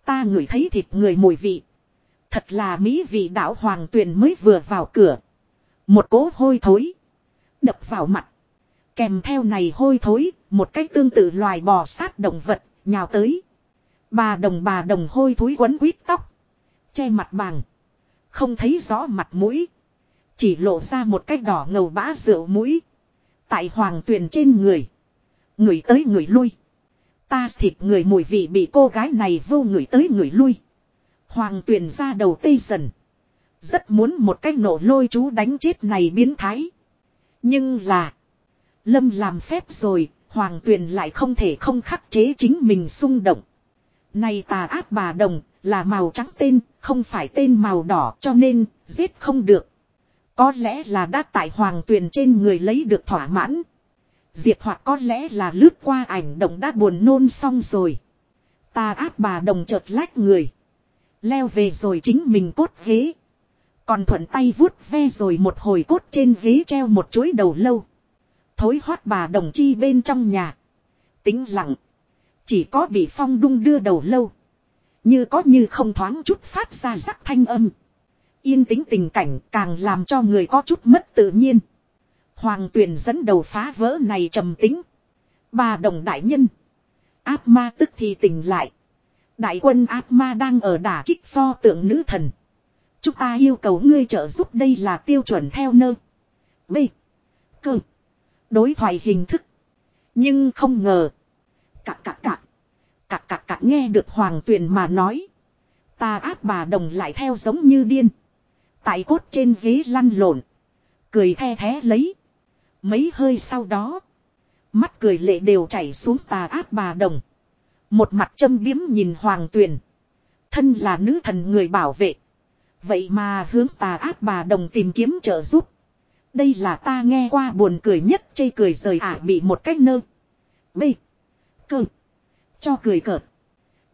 ta ngửi thấy thịt người mùi vị. Thật là mỹ vị đạo hoàng tuyền mới vừa vào cửa. Một cỗ hôi thối. Đập vào mặt. Kèm theo này hôi thối, một cách tương tự loài bò sát động vật, nhào tới. Bà đồng bà đồng hôi thối quấn quýt tóc. Che mặt bằng. Không thấy rõ mặt mũi. Chỉ lộ ra một cái đỏ ngầu bã rượu mũi. Tại hoàng tuyền trên người. Người tới người lui. Ta thịt người mùi vị bị cô gái này vô người tới người lui. Hoàng tuyền ra đầu tê dần. Rất muốn một cái nổ lôi chú đánh chết này biến thái. Nhưng là. Lâm làm phép rồi. Hoàng tuyền lại không thể không khắc chế chính mình xung động. Này tà ác bà đồng là màu trắng tên, không phải tên màu đỏ cho nên giết không được. Có lẽ là đã tại hoàng tuyền trên người lấy được thỏa mãn. Diệp hoặc có lẽ là lướt qua ảnh động đã buồn nôn xong rồi. ta áp bà đồng chợt lách người. Leo về rồi chính mình cốt ghế. Còn thuận tay vuốt ve rồi một hồi cốt trên ghế treo một chuối đầu lâu. Thối hoát bà đồng chi bên trong nhà. Tính lặng. Chỉ có bị phong đung đưa đầu lâu. Như có như không thoáng chút phát ra rắc thanh âm. Yên tĩnh tình cảnh càng làm cho người có chút mất tự nhiên. Hoàng tuyển dẫn đầu phá vỡ này trầm tính. Bà đồng đại nhân. Áp ma tức thì tỉnh lại. Đại quân áp ma đang ở đả kích pho tượng nữ thần. Chúng ta yêu cầu ngươi trợ giúp đây là tiêu chuẩn theo nơ. B. Cơ. Đối thoại hình thức. Nhưng không ngờ. Cạc cạc cạc. Cạc cạc cạc nghe được hoàng tuyền mà nói. Ta áp bà đồng lại theo giống như điên. Tại cốt trên ghế lăn lộn. Cười the thé lấy. Mấy hơi sau đó. Mắt cười lệ đều chảy xuống tà ác bà đồng. Một mặt châm biếm nhìn hoàng tuyền. Thân là nữ thần người bảo vệ. Vậy mà hướng tà ác bà đồng tìm kiếm trợ giúp. Đây là ta nghe qua buồn cười nhất chây cười rời ả bị một cách nơ. B. Cơ. Cho cười cợt.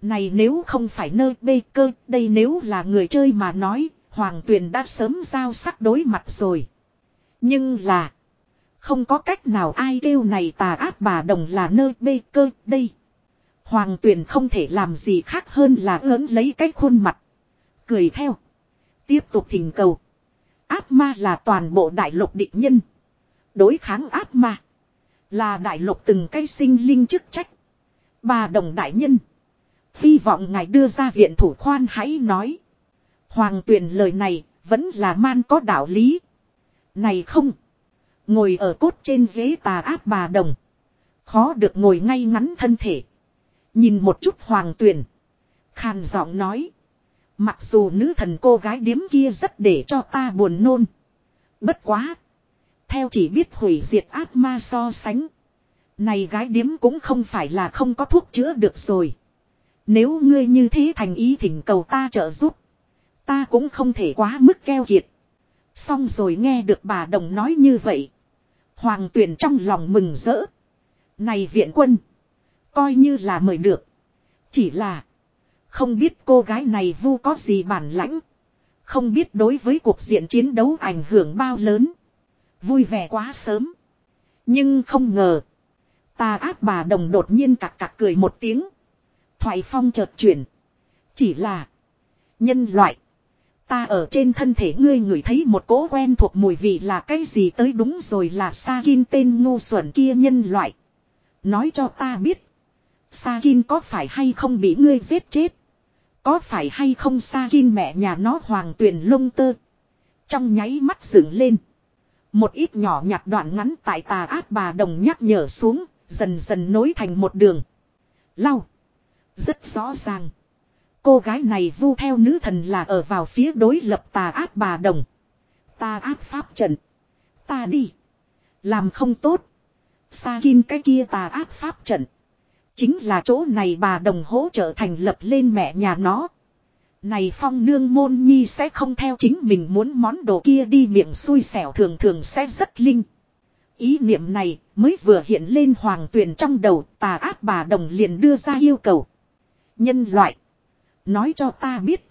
Này nếu không phải nơi bê cơ, đây nếu là người chơi mà nói, Hoàng Tuyền đã sớm giao sắc đối mặt rồi. Nhưng là, không có cách nào ai kêu này tà ác bà đồng là nơi bê cơ đây. Hoàng Tuyền không thể làm gì khác hơn là ớn lấy cái khuôn mặt. Cười theo. Tiếp tục thỉnh cầu. Áp ma là toàn bộ đại lục định nhân. Đối kháng áp ma. Là đại lục từng cái sinh linh chức trách. Bà đồng đại nhân. Hy vọng ngài đưa ra viện thủ khoan hãy nói. Hoàng tuyển lời này vẫn là man có đạo lý. Này không. Ngồi ở cốt trên ghế tà áp bà đồng. Khó được ngồi ngay ngắn thân thể. Nhìn một chút hoàng tuyển. Khàn giọng nói. Mặc dù nữ thần cô gái điếm kia rất để cho ta buồn nôn. Bất quá. Theo chỉ biết hủy diệt ác ma so sánh. Này gái điếm cũng không phải là không có thuốc chữa được rồi. Nếu ngươi như thế thành ý thỉnh cầu ta trợ giúp. Ta cũng không thể quá mức keo kiệt. Xong rồi nghe được bà đồng nói như vậy. Hoàng tuyển trong lòng mừng rỡ. Này viện quân. Coi như là mời được. Chỉ là. Không biết cô gái này vu có gì bản lãnh. Không biết đối với cuộc diện chiến đấu ảnh hưởng bao lớn. Vui vẻ quá sớm. Nhưng không ngờ. Ta áp bà đồng đột nhiên cặc cặc cười một tiếng. Thoại phong chợt chuyển. Chỉ là. Nhân loại. Ta ở trên thân thể ngươi ngửi thấy một cố quen thuộc mùi vị là cái gì tới đúng rồi là Sakin tên ngu xuẩn kia nhân loại. Nói cho ta biết. Sakin có phải hay không bị ngươi giết chết. Có phải hay không Sakin mẹ nhà nó hoàng tuyển lông tơ. Trong nháy mắt dựng lên. Một ít nhỏ nhặt đoạn ngắn tại tà ác bà đồng nhắc nhở xuống. Dần dần nối thành một đường. Lau. Rất rõ ràng. Cô gái này vu theo nữ thần là ở vào phía đối lập tà ác bà đồng. Ta ác pháp trận. Ta đi. Làm không tốt. Sa Kim cái kia tà ác pháp trận. Chính là chỗ này bà đồng hỗ trợ thành lập lên mẹ nhà nó. Này phong nương môn nhi sẽ không theo chính mình muốn món đồ kia đi miệng xui xẻo thường thường sẽ rất linh. Ý niệm này mới vừa hiện lên hoàng tuyển trong đầu tà ác bà đồng liền đưa ra yêu cầu. Nhân loại. Nói cho ta biết.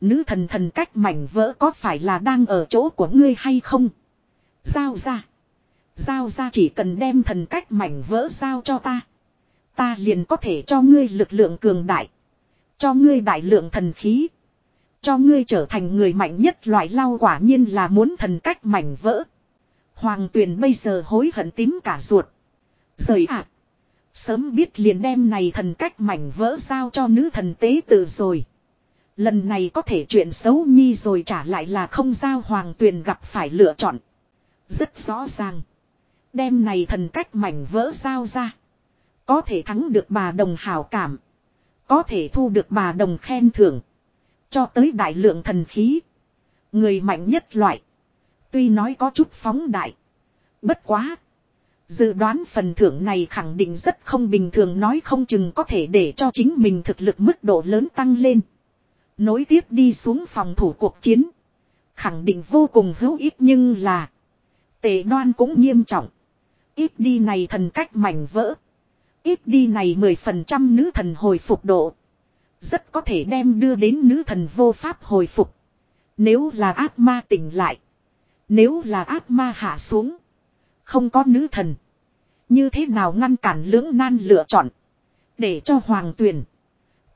Nữ thần thần cách mảnh vỡ có phải là đang ở chỗ của ngươi hay không? Giao ra. Giao ra chỉ cần đem thần cách mảnh vỡ giao cho ta. Ta liền có thể cho ngươi lực lượng cường đại. Cho ngươi đại lượng thần khí. Cho ngươi trở thành người mạnh nhất loại lau quả nhiên là muốn thần cách mảnh vỡ. Hoàng tuyền bây giờ hối hận tím cả ruột. Rời ạ. Sớm biết liền đem này thần cách mảnh vỡ giao cho nữ thần tế tự rồi. Lần này có thể chuyện xấu nhi rồi trả lại là không giao hoàng tuyền gặp phải lựa chọn. Rất rõ ràng. Đem này thần cách mảnh vỡ giao ra. Có thể thắng được bà đồng hảo cảm. Có thể thu được bà đồng khen thưởng. Cho tới đại lượng thần khí. Người mạnh nhất loại. Tuy nói có chút phóng đại. Bất quá. Dự đoán phần thưởng này khẳng định rất không bình thường, nói không chừng có thể để cho chính mình thực lực mức độ lớn tăng lên. Nối tiếp đi xuống phòng thủ cuộc chiến. Khẳng định vô cùng hữu ích nhưng là. Tề đoan cũng nghiêm trọng. Ít đi này thần cách mảnh vỡ. Ít đi này 10% nữ thần hồi phục độ. Rất có thể đem đưa đến nữ thần vô pháp hồi phục. Nếu là ác ma tỉnh lại. Nếu là ác ma hạ xuống. Không có nữ thần. Như thế nào ngăn cản lưỡng nan lựa chọn. Để cho hoàng tuyển.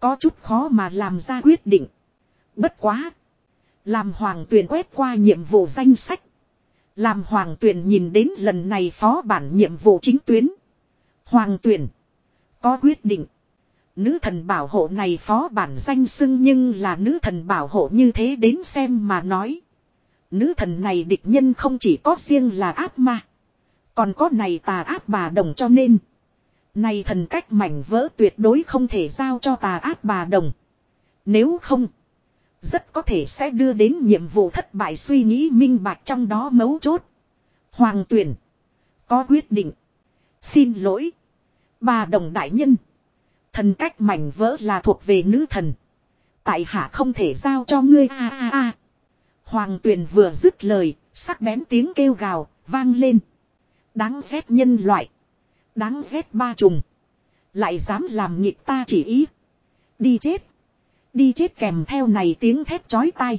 Có chút khó mà làm ra quyết định. Bất quá. Làm hoàng tuyển quét qua nhiệm vụ danh sách. Làm hoàng tuyển nhìn đến lần này phó bản nhiệm vụ chính tuyến. Hoàng tuyển. Có quyết định. Nữ thần bảo hộ này phó bản danh xưng nhưng là nữ thần bảo hộ như thế đến xem mà nói. Nữ thần này địch nhân không chỉ có riêng là ác ma. Còn có này tà ác bà đồng cho nên. Này thần cách mảnh vỡ tuyệt đối không thể giao cho tà ác bà đồng. Nếu không. Rất có thể sẽ đưa đến nhiệm vụ thất bại suy nghĩ minh bạch trong đó mấu chốt. Hoàng tuyển. Có quyết định. Xin lỗi. Bà đồng đại nhân. Thần cách mảnh vỡ là thuộc về nữ thần. Tại hạ không thể giao cho ngươi a a a. Hoàng tuyền vừa dứt lời, sắc bén tiếng kêu gào, vang lên. Đáng ghét nhân loại. Đáng ghét ba trùng. Lại dám làm nhịp ta chỉ ý. Đi chết. Đi chết kèm theo này tiếng thét chói tai.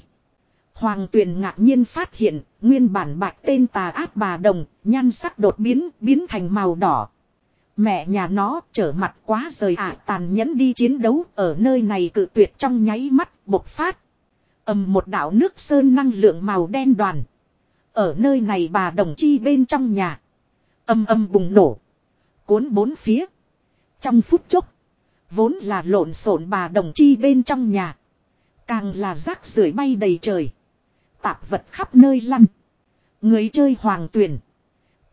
Hoàng tuyền ngạc nhiên phát hiện, nguyên bản bạch tên tà ác bà đồng, nhan sắc đột biến, biến thành màu đỏ. Mẹ nhà nó trở mặt quá rời ả tàn nhẫn đi chiến đấu ở nơi này cự tuyệt trong nháy mắt bộc phát. ầm một đạo nước sơn năng lượng màu đen đoàn. Ở nơi này bà đồng chi bên trong nhà. Âm âm bùng nổ. Cuốn bốn phía. Trong phút chốc. Vốn là lộn xộn bà đồng chi bên trong nhà. Càng là rác rưởi bay đầy trời. Tạp vật khắp nơi lăn. Người chơi hoàng tuyển.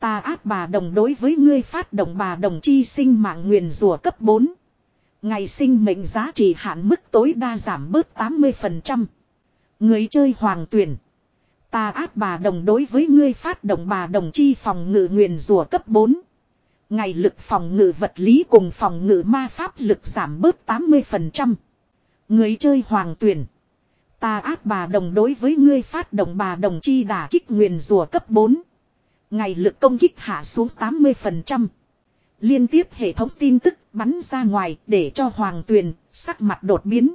Ta át bà đồng đối với ngươi phát động bà đồng chi sinh mạng nguyền rùa cấp 4. Ngày sinh mệnh giá trị hạn mức tối đa giảm bớt 80%. Người chơi hoàng tuyển. Ta ác bà đồng đối với ngươi phát động bà đồng chi phòng ngự nguyền rùa cấp 4. Ngày lực phòng ngự vật lý cùng phòng ngự ma pháp lực giảm bớt 80%. Người chơi hoàng tuyển. Ta ác bà đồng đối với ngươi phát động bà đồng chi đả kích nguyền rùa cấp 4. Ngày lực công kích hạ xuống 80%. Liên tiếp hệ thống tin tức bắn ra ngoài để cho Hoàng Tuyền sắc mặt đột biến.